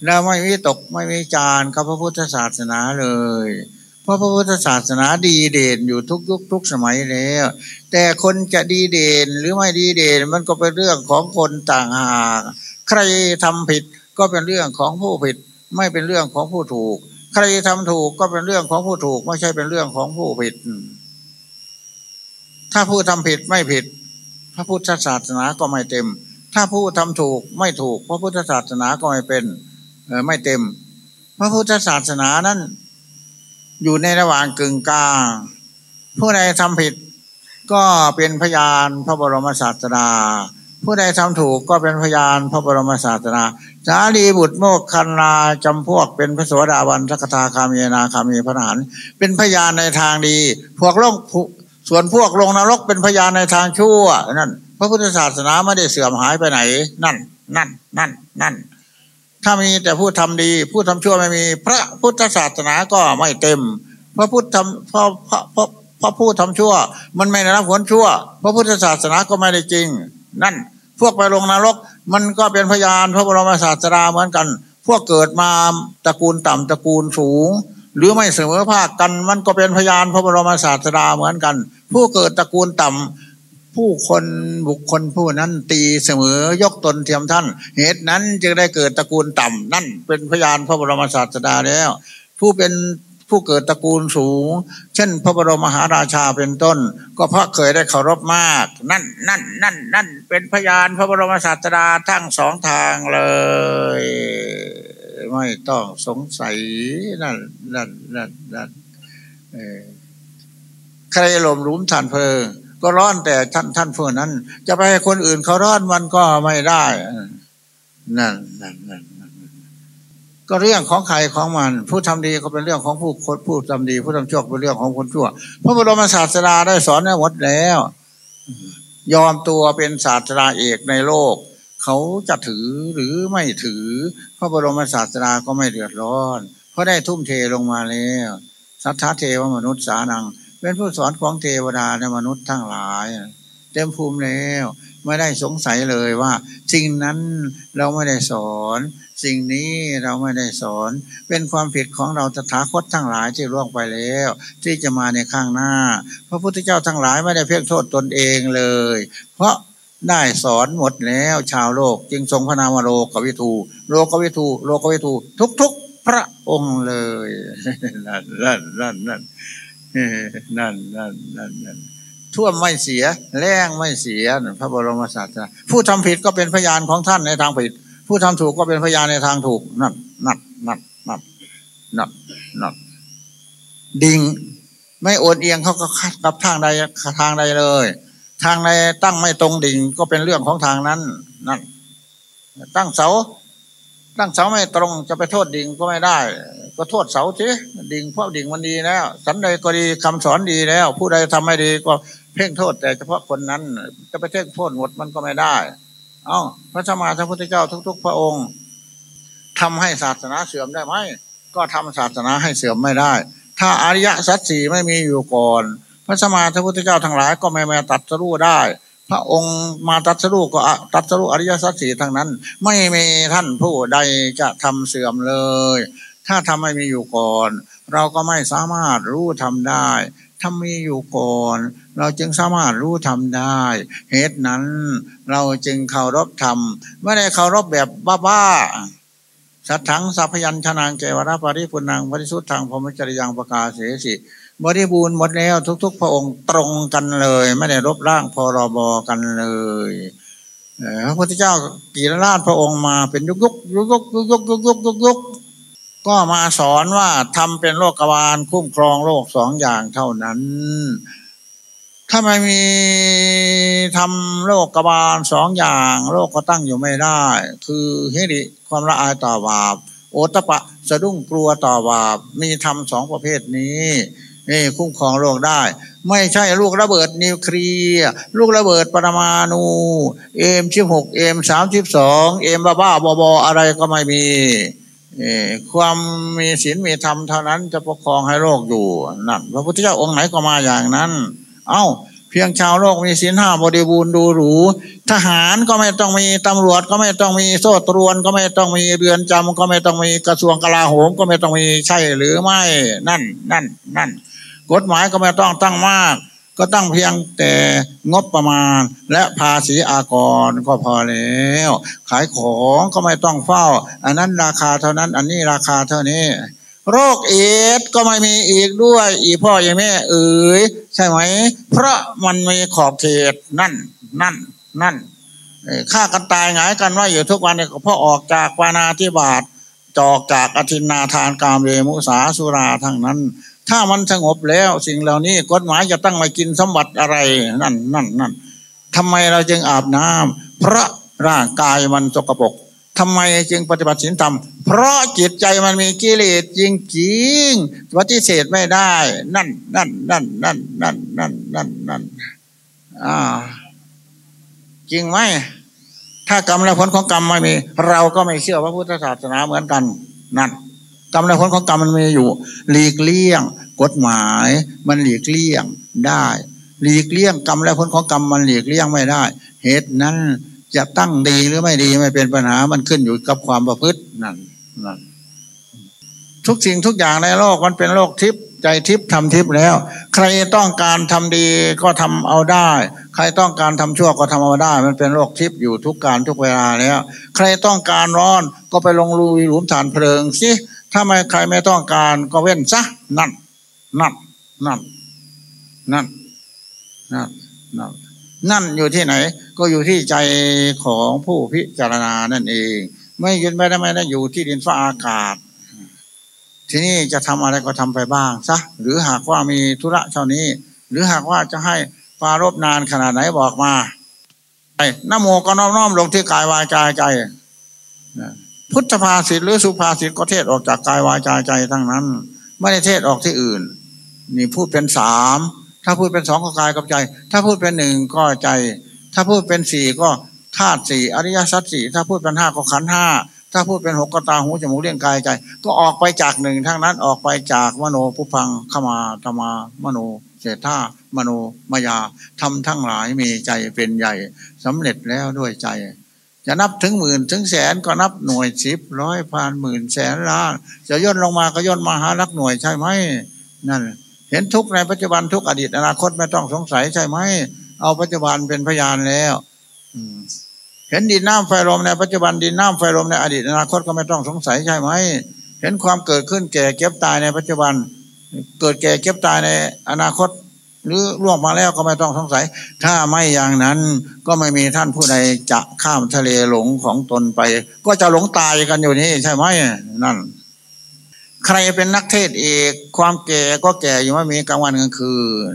แล้วไม่มีตกไม่มีจานกับพระพุทธศาสนาเลย เพราะพระพุทธศาสนาดีเด่นอยู่ทุกยุคทุกสมัยแล้ว แต่คนจะดีเด่นหรือไม่ดีเด่นมันก็เป็นเรื่องของคนต่างหากใครทำผิดก็เป็นเรื่องของผู้ผิด ไม่เป็นเรื่องของผู้ถูก ใครทำถูกก็เป็นเรื่องของผู้ถูก ไม่ใช่เป็นเรื่องของผู้ผิด ถ้าผู้ทำผิดไม่ผิด พระพุทธศาสนาก็ไม่เต็ม ถ้าผู้ทำถูกไม่ถูก พระพุทธศาสนาก็ไม่เป็นไม่เต็ม พระพุทธศาสนานั้น อยู่ในระหว่างกึ่งกลางผู้ใดทำผิดก็เป็นพยานพระบรมศาสดา ผู้ใดทำถูกก็เป็นพยานพระบรมศาสดาสารีบุตรโมกคันนาจำพวกเป็นพระสวสดาบันสักทาคามีนาคามีพระหานเป็นพยานในทางดี พวกโลง ส่วนพวกลงนรกเป็นพยานในทางชั่วนั่นพระพุทธศาสนาไม่ได้เสื่อมหายไปไหน นั่น นั่น นั่น นั่น ถ้ามีแต่ผู้ทำดี ผู้ทำชั่วไม่มี พระพุทธศาสนาก็ไม่เต็ม พระพุทธทำพระพระพระพระผู้ทำชั่ว มันไม่ได้รับผลชั่ว พระพุทธศาสนาก็ไม่ได้จริง นั่น พวกไปลงนรก มันก็เป็นพยานพระบรมศาสดาเหมือนกัน พวกเกิดมาตระกูลต่ำตระกูลสูง หรือไม่เสมอภาคกันมันก็เป็นพยานพระบรมศาสดาเหมือนกัน ผู้เกิดตระกูลต่ำผู้คนบุคคลผู้นั้นตีเสมอยกตนเทียมท่าน เหตุนั้นจึงได้เกิดตระกูลต่ำนั่นเป็นพยานพระบรมศาสดาแล้ว ผู้เป็นผู้เกิดตระกูลสูง เช่น พระบรมมหาราชาเป็นต้น ก็เพราะเคยได้เคารพมาก นั่นนั่นนั่นนั่นเป็นพยานพระบรมศาสดาทั้งสองทางเลย ไม่ต้องสงสัยนั่นนั่นนั่นนั่นใครหลมรุมท่านเพลิงก็ร้อนแต่ท่านท่านเพื่อนั้น จะไปให้คนอื่นเขาร้อนมันก็ไม่ได้นั่นนั่นนั่นก็เรื่องของใครของมัน ผู้ทำดีก็เป็นเรื่องของผู้คนผู้ทำดี ผู้ทำชั่วเป็นเรื่องของคนชั่วพระบรมศาสดาได้สอนไว้หมดแล้ว ยอมตัวเป็นศาสดาเอกในโลก เขาจะถือหรือไม่ถือ พระบรมศาสดาก็ไม่เดือดร้อน เพราะได้ทุ่มเทลงมาแล้วสัทธาเทวมนุษย์สานัง เป็นผู้สอนของเทวดาในมนุษย์ทั้งหลายเต็มภูมิแล้วไม่ได้สงสัยเลยว่า สิ่งนั้นเราไม่ได้สอน สิ่งนี้เราไม่ได้สอน เป็นความผิดของเราตถาคตทั้งหลายที่ล่วงไปแล้ว ที่จะมาในข้างหน้า พระพุทธเจ้าทั้งหลายไม่ได้เพียงโทษตนเองเลย เพราะ ได้สอนหมดแล้วชาวโลก จึงทรงพระนามโลกวิทูโลกวิทูโลกวิทูทุกๆพระองค์เลยนั่นนั่นนั่นนั่นนั่นนั่นนั่นนั่นท่วมไม่เสียแรงไม่เสียพระบรมศาสดาผู้ทำผิดก็เป็นพยานของท่านในทางผิด ผู้ทำถูกก็เป็นพยานในทางถูกนั่นนั่นนั่นนั่นนั่นนั่นดิ่งไม่โอนเอียงเขาก็คัดกับทางใดทางใดเลย ทางใดตั้งไม่ตรงดิ่งก็เป็นเรื่องของทางนั้นนั่นตั้งเสา ตั้งเสาไม่ตรงจะไปโทษดิ่งก็ไม่ได้ ก็โทษเสาสิดิ่งเพราะดิ่งมันดีแล้วสันใดก็ดีคำสอนดีแล้ว ผู้ใดทำไม่ดีก็เพ่งโทษ แต่เฉพาะคนนั้น จะไปเพ่งโทษหมดมันก็ไม่ได้ เอ้าพระสมมาพระพุทธเจ้าทุก ๆ พระองค์ทำให้ศาสนาเสื่อมได้ไหมก็ทำศาสนาให้เสื่อมไม่ได้ ถ้าอริยสัจสี่ไม่มีอยู่ก่อน พระสมมาพระพุทธเจ้าทั้งหลายก็ไม่มาตัดสรู้ได้ พระองค์มาตัดสรุก็ตัดสรุอริยสัจสี่ทั้งนั้น ไม่มีท่านผู้ใดจะทำเสื่อมเลย ถ้าทำไม่มีอยู่ก่อน เราก็ไม่สามารถรู้ทำได้ถ้ามีอยู่ก่อนเราจึงสามารถรู้ทำได้ เหตุนั้น เราจึงเคารพธรรมไม่ได้เคารพแบบบ้าๆสัทถังสัพยัญชนะเกวราปริพุนังปริสุทธังพรมจริยังประกาศเสสิ บริบูรณ์หมดแล้วทุก ๆ พระองค์ตรงกันเลย ไม่ได้รบร่างพรบกันเลยพระพุทธเจ้ากีรราชพระองค์มาเป็นยุกยุกยุกยุกยุกยุกยุกยุกยุกยุกก็มาสอนว่าทำเป็นโลกกวาลคุ้มครองโลกสองอย่างเท่านั้น ถ้าไม่มีทำโลกกบาลสองอย่าง โลกก็ตั้งอยู่ไม่ได้ คือเฮริความละอายต่อบาป โอตปะสะดุ้งกลัวต่อบาป มีทำสองประเภทนี้ นี่คุ้มครองโลกได้ ไม่ใช่ลูกระเบิดนิวเคลียร์ลูกระเบิดปรมาณูเอ็มสิบหกเอ็มสามสิบสองเอ็มบ้าบ้าบอบออะไรก็ไม่มีความมีศีลมีธรรมเท่านั้นจะปกครองให้โลกอยู่นั่นพระพุทธเจ้าองค์ไหนก็มาอย่างนั้น เอา้าเพียงชาวโลกมีศีลห้าบริบูรณ์ดูหรูทหารก็ไม่ต้องมีตำรวจก็ไม่ต้องมีโซ่ตรวนก็ไม่ต้องมีเรือนจำก็ไม่ต้องมีกระทรวงกลาโหมก็ไม่ต้องมีใช่หรือไม่นั่นนั่นนั่น กฎหมายก็ไม่ต้องตั้งมาก ก็ตั้งเพียงแต่งบประมาณ และภาษีอากรก็พอแล้ว ขายของก็ไม่ต้องเฝ้า อันนั้นราคาเท่านั้น อันนี้ราคาเท่านี้ โรคเอดก็ไม่มีอีกด้วย อีพ่อยังแม่เอ๋ยใช่ไหม เพราะมันมีขอบเขตนั่น นั่น นั่นฆ่ากันตายหงายกันว่าอยู่ทุกวันเนี่ยเพราะออกจากวานาธิบาตจอกจากอธินาทานกามเวมุสาสุราทั้งนั้น ถ้ามันสงบแล้วสิ่งเหล่านี้กฎหมายจะตั้งมากินสมบัติอะไร นั่นนั่นนั่นทำไมเราจึงอาบน้ำ เพราะร่างกายมันสกปรกทำไมจึงปฏิบัติศีลธรรม เพราะจิตใจมันมีกิเลสจริงจริงปฏิเสธไม่ได้ นั่น นั่น นั่น นั่น นั่น นั่น นั่นนั่นอ่าจริงไหม ถ้ากรรมและผลของกรรมไม่มี เราก็ไม่เชื่อพระพุทธศาสนาเหมือนกัน นั่น กรรมและผลของกรรมมันมีอยู่ หลีกเลี่ยง กฎหมาย มันหลีกเลี่ยงได้ หลีกเลี่ยงกรรมและผลของกรรมมันหลีกเลี่ยงไม่ได้ เหตุนั้นจะตั้งดีหรือไม่ดีไม่เป็นปัญหามันขึ้นอยู่กับความประพฤตินั่นนั่นทุกสิ่งทุกอย่างในโลกมันเป็นโลกทิพย์ใจทิพย์ทำทิพย์แล้ว ใครต้องการทำดีก็ทำเอาได้ ใครต้องการทำชั่วก็ทำเอาได้ มันเป็นโลกทิพย์อยู่ทุกการทุกเวลาแล้ว ใครต้องการร้อนก็ไปลงรูหลุมฐานเพลิงสิ ถ้าไม่ใครไม่ต้องการก็เว้นซะนั่นนั่นนั่นนั่นนั่นนั่นนั่นอยู่ที่ไหน ก็อยู่ที่ใจของผู้พิจารณานั่นเอง ไม่ยืนไม่ได้ไม่ได้อยู่ที่ดินฟ้าอากาศ ที่นี่จะทำอะไรก็ทำไปบ้างซะหรือหากว่ามีธุระเท่านี้ หรือหากว่าจะให้ปารบนานขนาดไหนบอกมาไอ้นโมก็น้อมน้อมลงที่กายวายใจใจ พุทธภาษิตหรือสุภาษิตก็เทศออกจากกายวายใจใจทั้งนั้น ไม่ได้เทศออกที่อื่น นี่พูดเป็นสามถ้าพูดเป็นสองก็กายกับใจ ถ้าพูดเป็นหนึ่งก็ใจ ถ้าพูดเป็นสี่ก็ธาตุสี่อริยสัจสี่ถ้าพูดเป็นห้าก็ขันห้าถ้าพูดเป็นหกก็ตาหูจมูกเลี้ยงกายใจ ก็ออกไปจากหนึ่งทั้งนั้นออกไปจากมโนผู้พังขมาธรรมามโนเศรษฐามโนมายาทำทั้งหลายมีใจเป็นใหญ่สำเร็จแล้วด้วยใจ จะนับถึงหมื่นถึงแสนก็นับหน่วยสิบร้อยพันหมื่นแสนล้าน จะย่นลงมาก็ย่นมาหาลักหน่วยใช่ไหมนั่น เห็นทุกในปัจจุบันทุกอดีตอนาคตไม่ต้องสงสัยใช่ไหมเอาปัจจุบันเป็นพยานแล้วเห็นดินน้ำไฟลมในปัจจุบันดินน้ำไฟลมในอดีตอนาคตก็ไม่ต้องสงสัยใช่ไหมเห็นความเกิดขึ้นแก่เก็บตายในปัจจุบัน เกิดแก่เก็บตายในอนาคต หรือล่วงมาแล้วก็ไม่ต้องสงสัย ถ้าไม่อย่างนั้นก็ไม่มีท่านผู้ใดจะข้ามทะเลหลงของตนไป ก็จะหลงตายกันอยู่นี่ใช่ไหมนั่น ใครเป็นนักเทศเอกความแก่ก็แก่อยู่ไม่มีกลางวันกลางคืน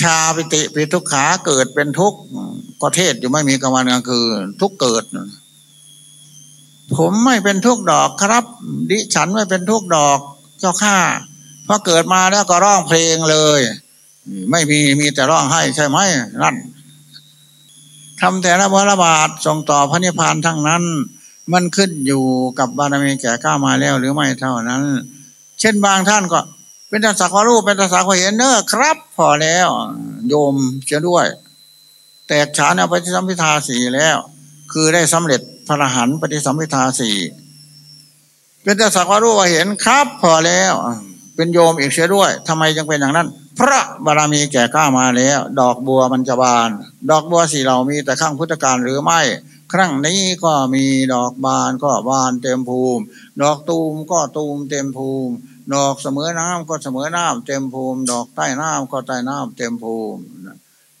ชาปิติปิทุกขาเกิดเป็นทุกข์ก็เทศอยู่ไม่มีกลางวันกลางคืนทุกเกิด ผมไม่เป็นทุกดอกครับ ดิฉันไม่เป็นทุกดอกเจ้าข้าพอเกิดมาแล้วก็ร้องเพลงเลย ไม่มีมีแต่ร้องให้ใช่ไหมนั่นทำแต่ละบรบาทส่งต่อพระนิพพานทั้งนั้น มันขึ้นอยู่กับบารมีแก่ก้ามาแล้วหรือไม่เท่านั้น เช่นบางท่านก็ เป็นตาสักวารูปเป็นตาสักวาเห็นเนอครับ พอแล้ว โยมเชื่อด้วย แตกฉานปฏิสัมพิทาสี่แล้ว คือได้สำเร็จพระหันปฏิสัมพิทาสี่เป็นตาสักวารูว่าเห็นครับ พอแล้ว เป็นโยมอีกเชื่อด้วยทำไมจึงเป็นอย่างนั้น พระบารมีแก่ก้ามาแล้ว ดอกบัวมันจะบาน ดอกบัวสีเหล่ามีแต่ข้างพุทธการหรือไม่ ครั้งนี้ก็มีดอกบานก็บานเต็มภูมิ ดอกตูมก็ตูมเต็มภูมิ ดอกเสมอน้ำก็เสมอน้ำเต็มภูมิ ดอกใต้น้ำก็ใต้น้ำเต็มภูมิ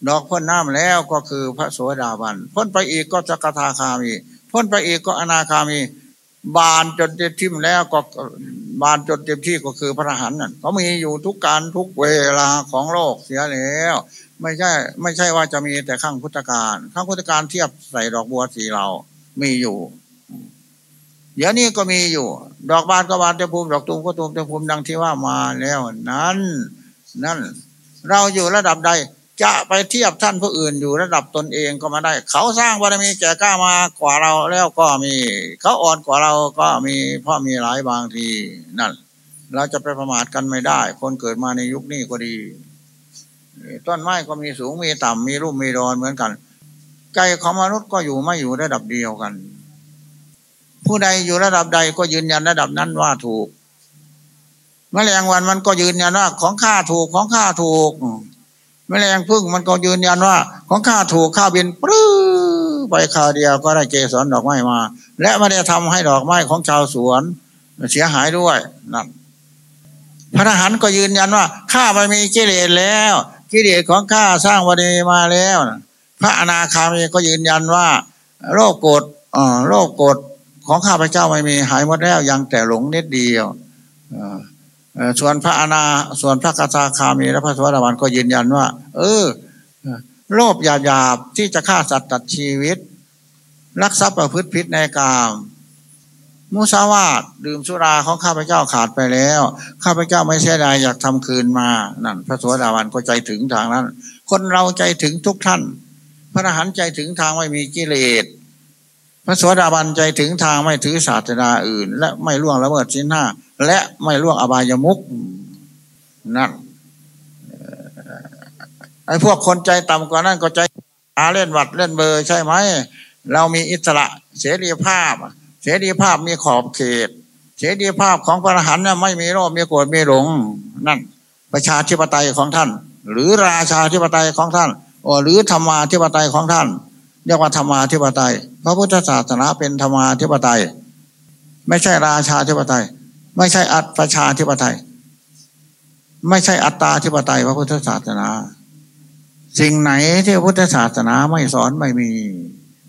ดอกพ้นน้ำแล้วก็คือพระโสดาบัน พ้นไปอีกก็จะกทาคามี พ้นไปอีกก็อนาคามี บานจนเต็มที่แล้วก็บานจนเต็มที่ก็คือพระหันนั่นเขามีอยู่ทุกการทุกเวลาของโลกเสียแล้ว ไม่ใช่ ไม่ใช่ว่าจะมีแต่ข้างพุทธการข้างพุทธการเทียบใส่ดอกบัวสีเรามีอยู่ เดี๋ยวนี้ก็มีอยู่ ดอกบานก็บานเต็มภูมิดอกตูมก็ตูมเต็มภูมิดังที่ว่ามาแล้วนั้น นั่น เราอยู่ระดับใด จะไปเทียบท่านผู้อื่นอยู่ระดับตนเองก็มาได้ เขาสร้างบารมีแก่กล้ามากว่าเราแล้วก็มี เขาอ่อนกว่าเราก็มีเพราะมีหลายบางทีนั่น เราจะไปประมาทกันไม่ได้ คนเกิดมาในยุคนี้ก็ดี ต้นไม้ก็มีสูงมีต่ำมีรูปมีรอนเหมือนกัน ใจของมนุษย์ก็อยู่ไม่อยู่ระดับเดียวกัน ผู้ใดอยู่ระดับใดก็ยืนยันระดับนั้นว่าถูกมแมลงวันมันก็ยืนยันว่าของข้าถูกของข้าถูก แมลงพึ่งมันก็ยืนยันว่า ของข้าถูกข้าบินปื้อไปคาเดียวก็ได้เกสรดอกไม้มา และไม่ได้ทำให้ดอกไม้ของชาวสวน เสียหายด้วยนั่นพระทหารก็ยืนยันว่าข้าไม่มีกิเลสแล้วกิเลสของข้าสร้างวันนี้มาแล้วพระอนาคามีก็ยืนยันว่า โรคโกรธโรคโกรธของข้าพเจ้าไม่มีหายหมดแล้วยังแต่หลงนิดเดียว ส่วนพระอนา ส่วนพระกาคามีและพระสวัสดิวันก็ยืนยันว่า เออ โลภหยาบาที่จะฆ่าสัตว์ตัดชีวิต รักทรัพย์ประพฤติผิดในกามมุสาวาตดื่มสุราของข้าพเจ้าขาดไปแล้ว ข้าพเจ้าไม่เสียดายอยากทำคืนมานั่นพระสวัสดิวันก็ใจถึงทางนั้น คนเราใจถึงทุกท่าน พระอรหันต์ใจถึงทางไม่มีกิเลสพระสวสดาบันใจถึงทางไม่ถือศาสนาอื่น และไม่ล่วงละเมิดชิ้นห้า และไม่ล่วงอบายมุกนั่นไอ้พวกคนใจต่ำกว่านั้นก็ใจหาเล่นวัดเล่นเบอร์ใช่ไหม เรามีอิสระเสรีภาพ เสรีภาพมีขอบเขต เสรีภาพของพระอรหันต์ไม่มีโรคมีโกรธมีหลง นั่น ประชาธิปไตยของท่าน หรือราชาธิปไตยของท่านหรือธรรมาธิปไตยของท่านเรียกว่าธรรมาธิปไตย พระพุทธศาสนาเป็นธรรมาธิปไตย ไม่ใช่ราชาธิปไตย ไม่ใช่อัตประชาธิปไตย ไม่ใช่อัตตาธิปไตยพระพุทธศาสนา สิ่งไหนที่พุทธศาสนาไม่สอนไม่มี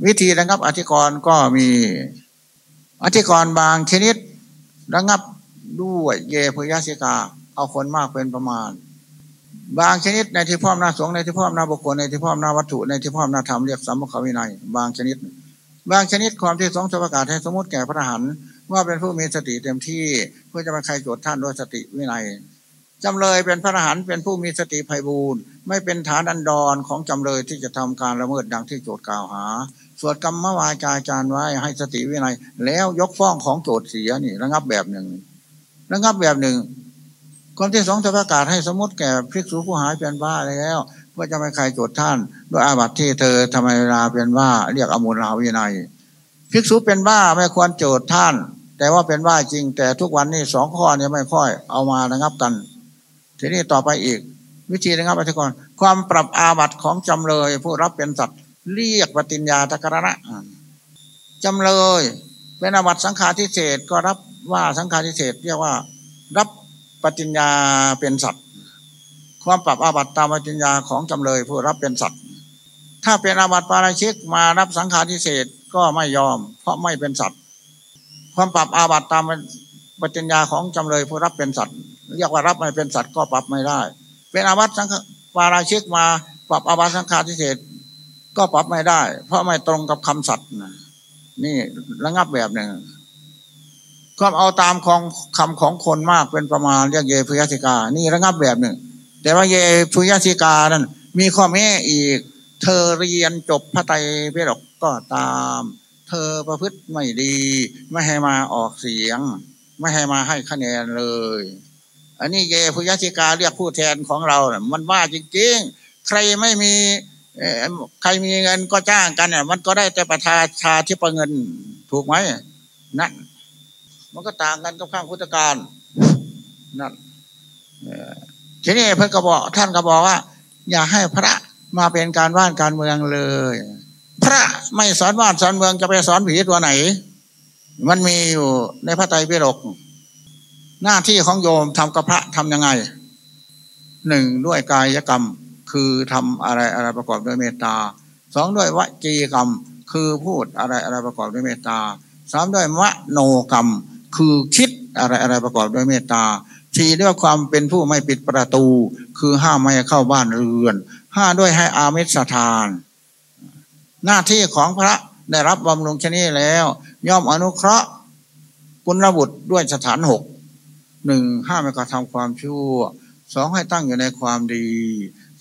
วิธีระงับอธิกรณ์ก็มี อธิกรณ์บางชนิดระงับด้วยเยพยาสิกา เอาคนมากเป็นประมาณ บางชนิดในที่พ่อมนาสงในที่พ่อมนาบุคคลในที่พ่อมนาวัตถุในที่พ่อมนาธรรมเรียกสัมมขวินัย บางชนิด บางชนิดความที่สงฆ์ประกาศให้สมมติแก่พระหันว่าเป็นผู้มีสติเต็มที่เพื่อจะมาใครโจทย์ท่านด้วยสติวินัยจำเลยเป็นพระหันเป็นผู้มีสติไพบูรณ์ไม่เป็นฐานันดรของจำเลยที่จะทำการละเมิดดังที่โจทย์กล่าวหา สวดกรรมวาจาจารย์ไว้ให้สติวินัย แล้วยกฟ้องของโจทย์เสียนี่ระงับแบบหนึ่งระงับแบบหนึ่งคนที่สองจะประกาศให้สมมติแก่ภิกษุผู้หายเป็นบ้าแล้ว เพื่อจะไม่ใครโจทย์ท่านด้วยอาบัติที่เธอทำไมเวลาเป็นบ้าเรียกอมูลลาวินัยภิกษุเป็นบ้าไม่ควรโจทย์ท่าน แต่ว่าเป็นบ้าจริง แต่ทุกวันนี้สองข้อนี้ไม่ค่อยเอามาระงับกัน ทีนี้ต่อไปอีก วิธีระงับอธิกรณ์ความปรับอาบัติของจำเลย ผู้รับเป็นสัตว์เรียกปฏิญญาตะกรณะจำเลยเป็นอาบัติสังฆาทิเศษก็รับว่าสังฆาทิเศษเรียกว่า รับปฏิญญาเป็นสัตว์ ความปรับอาบัติตามปฏิญญาของจำเลยผู้รับเป็นสัตว์ ถ้าเป็นอาบัติปาราชิกมารับสังฆาทิเศษก็ไม่ยอม เพราะไม่เป็นสัตว์ ความปรับอาบัติตามปฏิญญาของจำเลยผู้รับเป็นสัตว์เรียกว่ารับไม่เป็นสัตว์ก็ปรับไม่ได้ เป็นอาบัติสังฆปาราชิกมาปรับอาบัติสังฆาทิเศษก็ปรับไม่ได้ เพราะไม่ตรงกับคำสัตว์นี่ระงับแบบหนึ่งก็เอาตามของคำของคนมากเป็นประมาณเรียกเยพุยสิกา นี่ระงับแบบหนึ่ง แต่ว่าเยพุยสิกานั้นมีข้อแม้อีก เธอเรียนจบพระไตรปิฎกก็ตาม เธอประพฤติไม่ดี ไม่ให้มาออกเสียง ไม่ให้มาให้คะแนนเลย อันนี้เยพุยสิกาเรียกผู้แทนของเราเนี่ยมันว่าจริงๆ ใครไม่มีใครมีเงินก็จ้างกันเนี่ยมันก็ได้แต่ประทาชาที่ประเงินถูกไหมนั่นมันก็ต่างกันกับข้างพุทธการนั่น ทีนี้เพื่นก็บอก ท่านก็บอกว่า อย่าให้พระมาเป็นการว่านการเมืองเลย พระไม่สอนว่านสอนเมืองจะไปสอนผีตัวไหน มันมีอยู่ในพระไตรปิฎกหน้าที่ของโยมทำกับพระทํำยังไงหนึ่งด้วยกายกรรม คือทำอะไรอะไรประกอบด้วยเมตตาสองด้วยวจีกรรม คือพูดอะไรอะไรประกอบด้วยเมตตาสามด้วยมโนกรรม คือคิดอะไรอะไรประกอบด้วยเมตตา สี่ด้วยความเป็นผู้ไม่ปิดประตู คือห้ามไม่เข้าบ้านเรือน ห้าด้วยให้อามิสทาน หน้าที่ของพระได้รับบำรุงชนี้แล้ว ย่อมอนุเคราะห์กุณบุตรด้วยสถานหกหนึ่งห้ามไม่กระทำความชั่วสองให้ตั้งอยู่ในความดี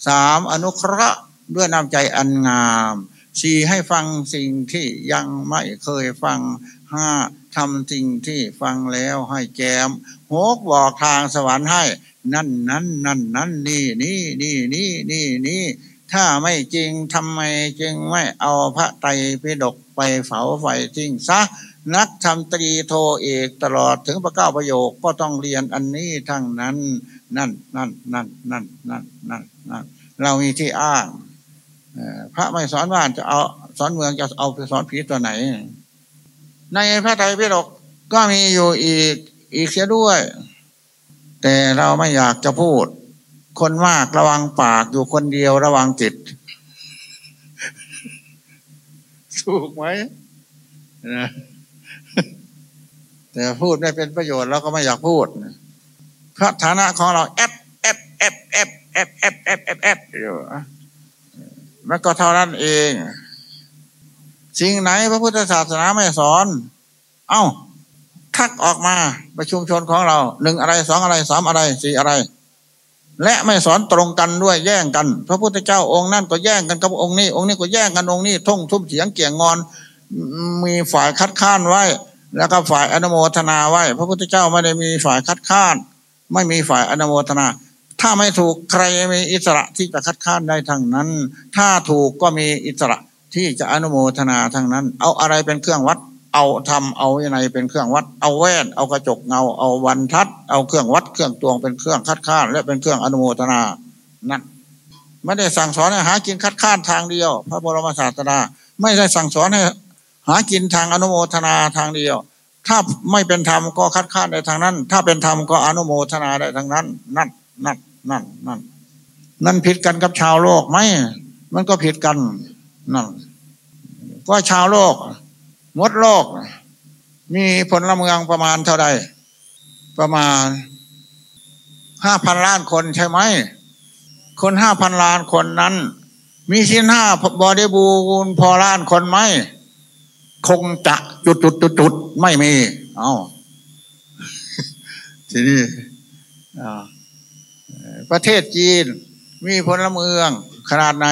สามอนุเคราะห์ด้วยน้ำใจอันงามสี่ให้ฟังสิ่งที่ยังไม่เคยฟังห้า ทำสิ่งที่ฟังแล้วให้แจมโหกบอกทางสวรรค์ให้ นั่นนั้นนั่นนั้นนี่นี่นี่นี่นี่นี่ถ้าไม่จริงทำไมจึงไม่เอาพระไตรปิฎกไปเผาไฟทิ้งซะ นักทำตรีโทเอกตลอดถึงพระเก้าประโยคก็ต้องเรียนอันนี้ทั้งนั้น นั่นนั่นนั่นนั่นนั่นนั่นนั่นเรามีที่อ้างพระไม่สอนว่านจะเอาสอนเมืองจะเอาไปสอนผีตัวไหน ในพระไตรปิฎกก็มีอยู่อีกอีกเสียด้วย แต่เราไม่อยากจะพูด คนมากระวังปากอยู่คนเดียวระวังจิตถูกไหมนะแต่พูดไม่เป็นประโยชน์เราก็ไม่อยากพูดเพราะฐานะของเราแอบแอบแอบแอบแอบแอบแอบแอบแอบอยู่มันก็เท่านั้นเอง สิ่งไหนพระพุทธศาสนาไม่สอน เอ้า ทักออกมาประชุมชนของเราหนึ่งอะไรสองอะไรสามอะไรสี่อะไร และไม่สอนตรงกันด้วยแย่งกัน พระพุทธเจ้าองค์นั่นก็แย่งกันกับองค์นี้ องค์นี้ก็แย่งกันองค์นี้ท่งทุ่มเสียงเกี่ยงงอน มีฝ่ายคัดค้านไว้ แล้วก็ฝ่ายอนุโมทนาไว้ พระพุทธเจ้าไม่ได้มีฝ่ายคัดค้าน ไม่มีฝ่ายอนุโมทนาถ้าไม่ถูกใครมีอิสระที่จะคัดค้านได้ทั้งนั้น ถ้าถูกก็มีอิสระ ที่จะอนุโมทนาทั้งนั้น เอาอะไรเป็นเครื่องวัด เอาทำเอาในเป็นเครื่องวัด เอาแว่น เอากระจกเงา เอาวันทัด เอาเครื่องวัด เครื่องตวงเป็นเครื่องคัดค้าน และเป็นเครื่องอนุโมทนา นั่นไม่ได้สั่งสอนให้หากินคัดค้านทางเดียว พระบรมศาสดาไม่ได้สั่งสอนให้หากินทางอนุโมทนาทางเดียว ถ้าไม่เป็นธรรมก็คัดค้านได้ทางนั้น ถ้าเป็นธรรมก็อนุโมทนาได้ทางนั้น นั่น นั่น นั่น นั่น นั่นผิดกันกับชาวโลกไหม มันก็ผิดกัน นั่นก็ชาวโลก มดโลก มีผลละเมืองประมาณเท่าใด ประมาณห้าพันล้านคนใช่ไหม คนห้าพันล้านคนนั้น มีชิ้นห้าบอดี้บูนพอล้านคนไหม คงจะจุดจุดจุดจุดไม่มี เอาทีนี้อ่าประเทศจีนมีพลเมืองขนาดไหน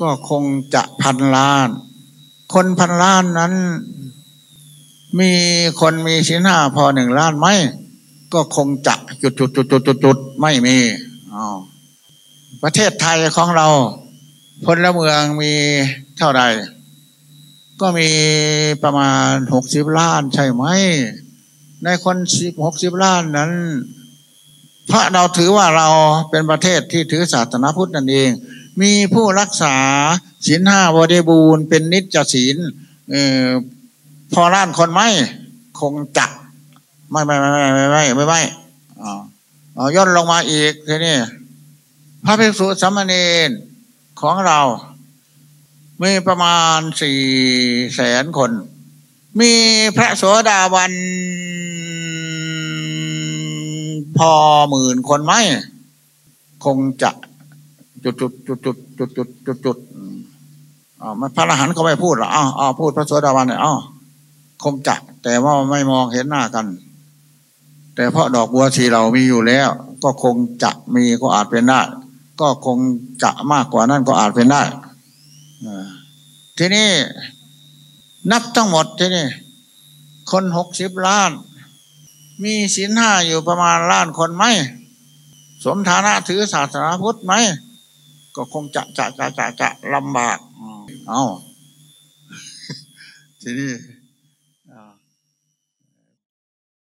ก็คงจะพันล้าน คนพันล้านนั้น มีคนมีชิ้นห้าพอหนึ่งล้านไหมก็คงจะจุดจุดจุดจุดจุดจุดไม่มีอประเทศไทยของเราพลเมืองมีเท่าไรก็มีประมาณหกสิบล้านใช่ไหม ในคนสิบหกสิบล้านนั้น พระเราถือว่าเราเป็นประเทศที่ถือศาสนาพุทธนั่นเอง มีผู้รักษาศีลห้าบริบูรณ์เป็นนิจศีลพอร้านคนไม่คงจักไม่ไม่ไม่ไม่ไม่ไม่ไม่ย่นลงมาอีกทีนี้พระภิกษุสามเณรของเรา มีประมาณสี่แสนคน มีพระโสดาบันพอหมื่นคนไหม คงจะ จุดจุดจุดจุดจุดจุดจุดจุดอ๋อพระอรหันต์ก็ไม่พูดหรออ้าวอ้าวพูดพระสวสดาวันเนี่ยอ้าวคงจะแต่ว่าไม่มองเห็นหน้ากัน แต่เพราะดอกบัวสีเรามีอยู่แล้ว ก็คงจะมีก็อาจเป็นได้ก็คงจะมากกว่านั้นก็อาจเป็นได้ทีนี้นับทั้งหมดทีนี้คนหกสิบล้าน มีศีลห้าอยู่ประมาณล้านคนไหม สมฐานะถือศาสนาพุทธไหม ก็คงจะจะจะจะจะลำบาก เอาทีนี้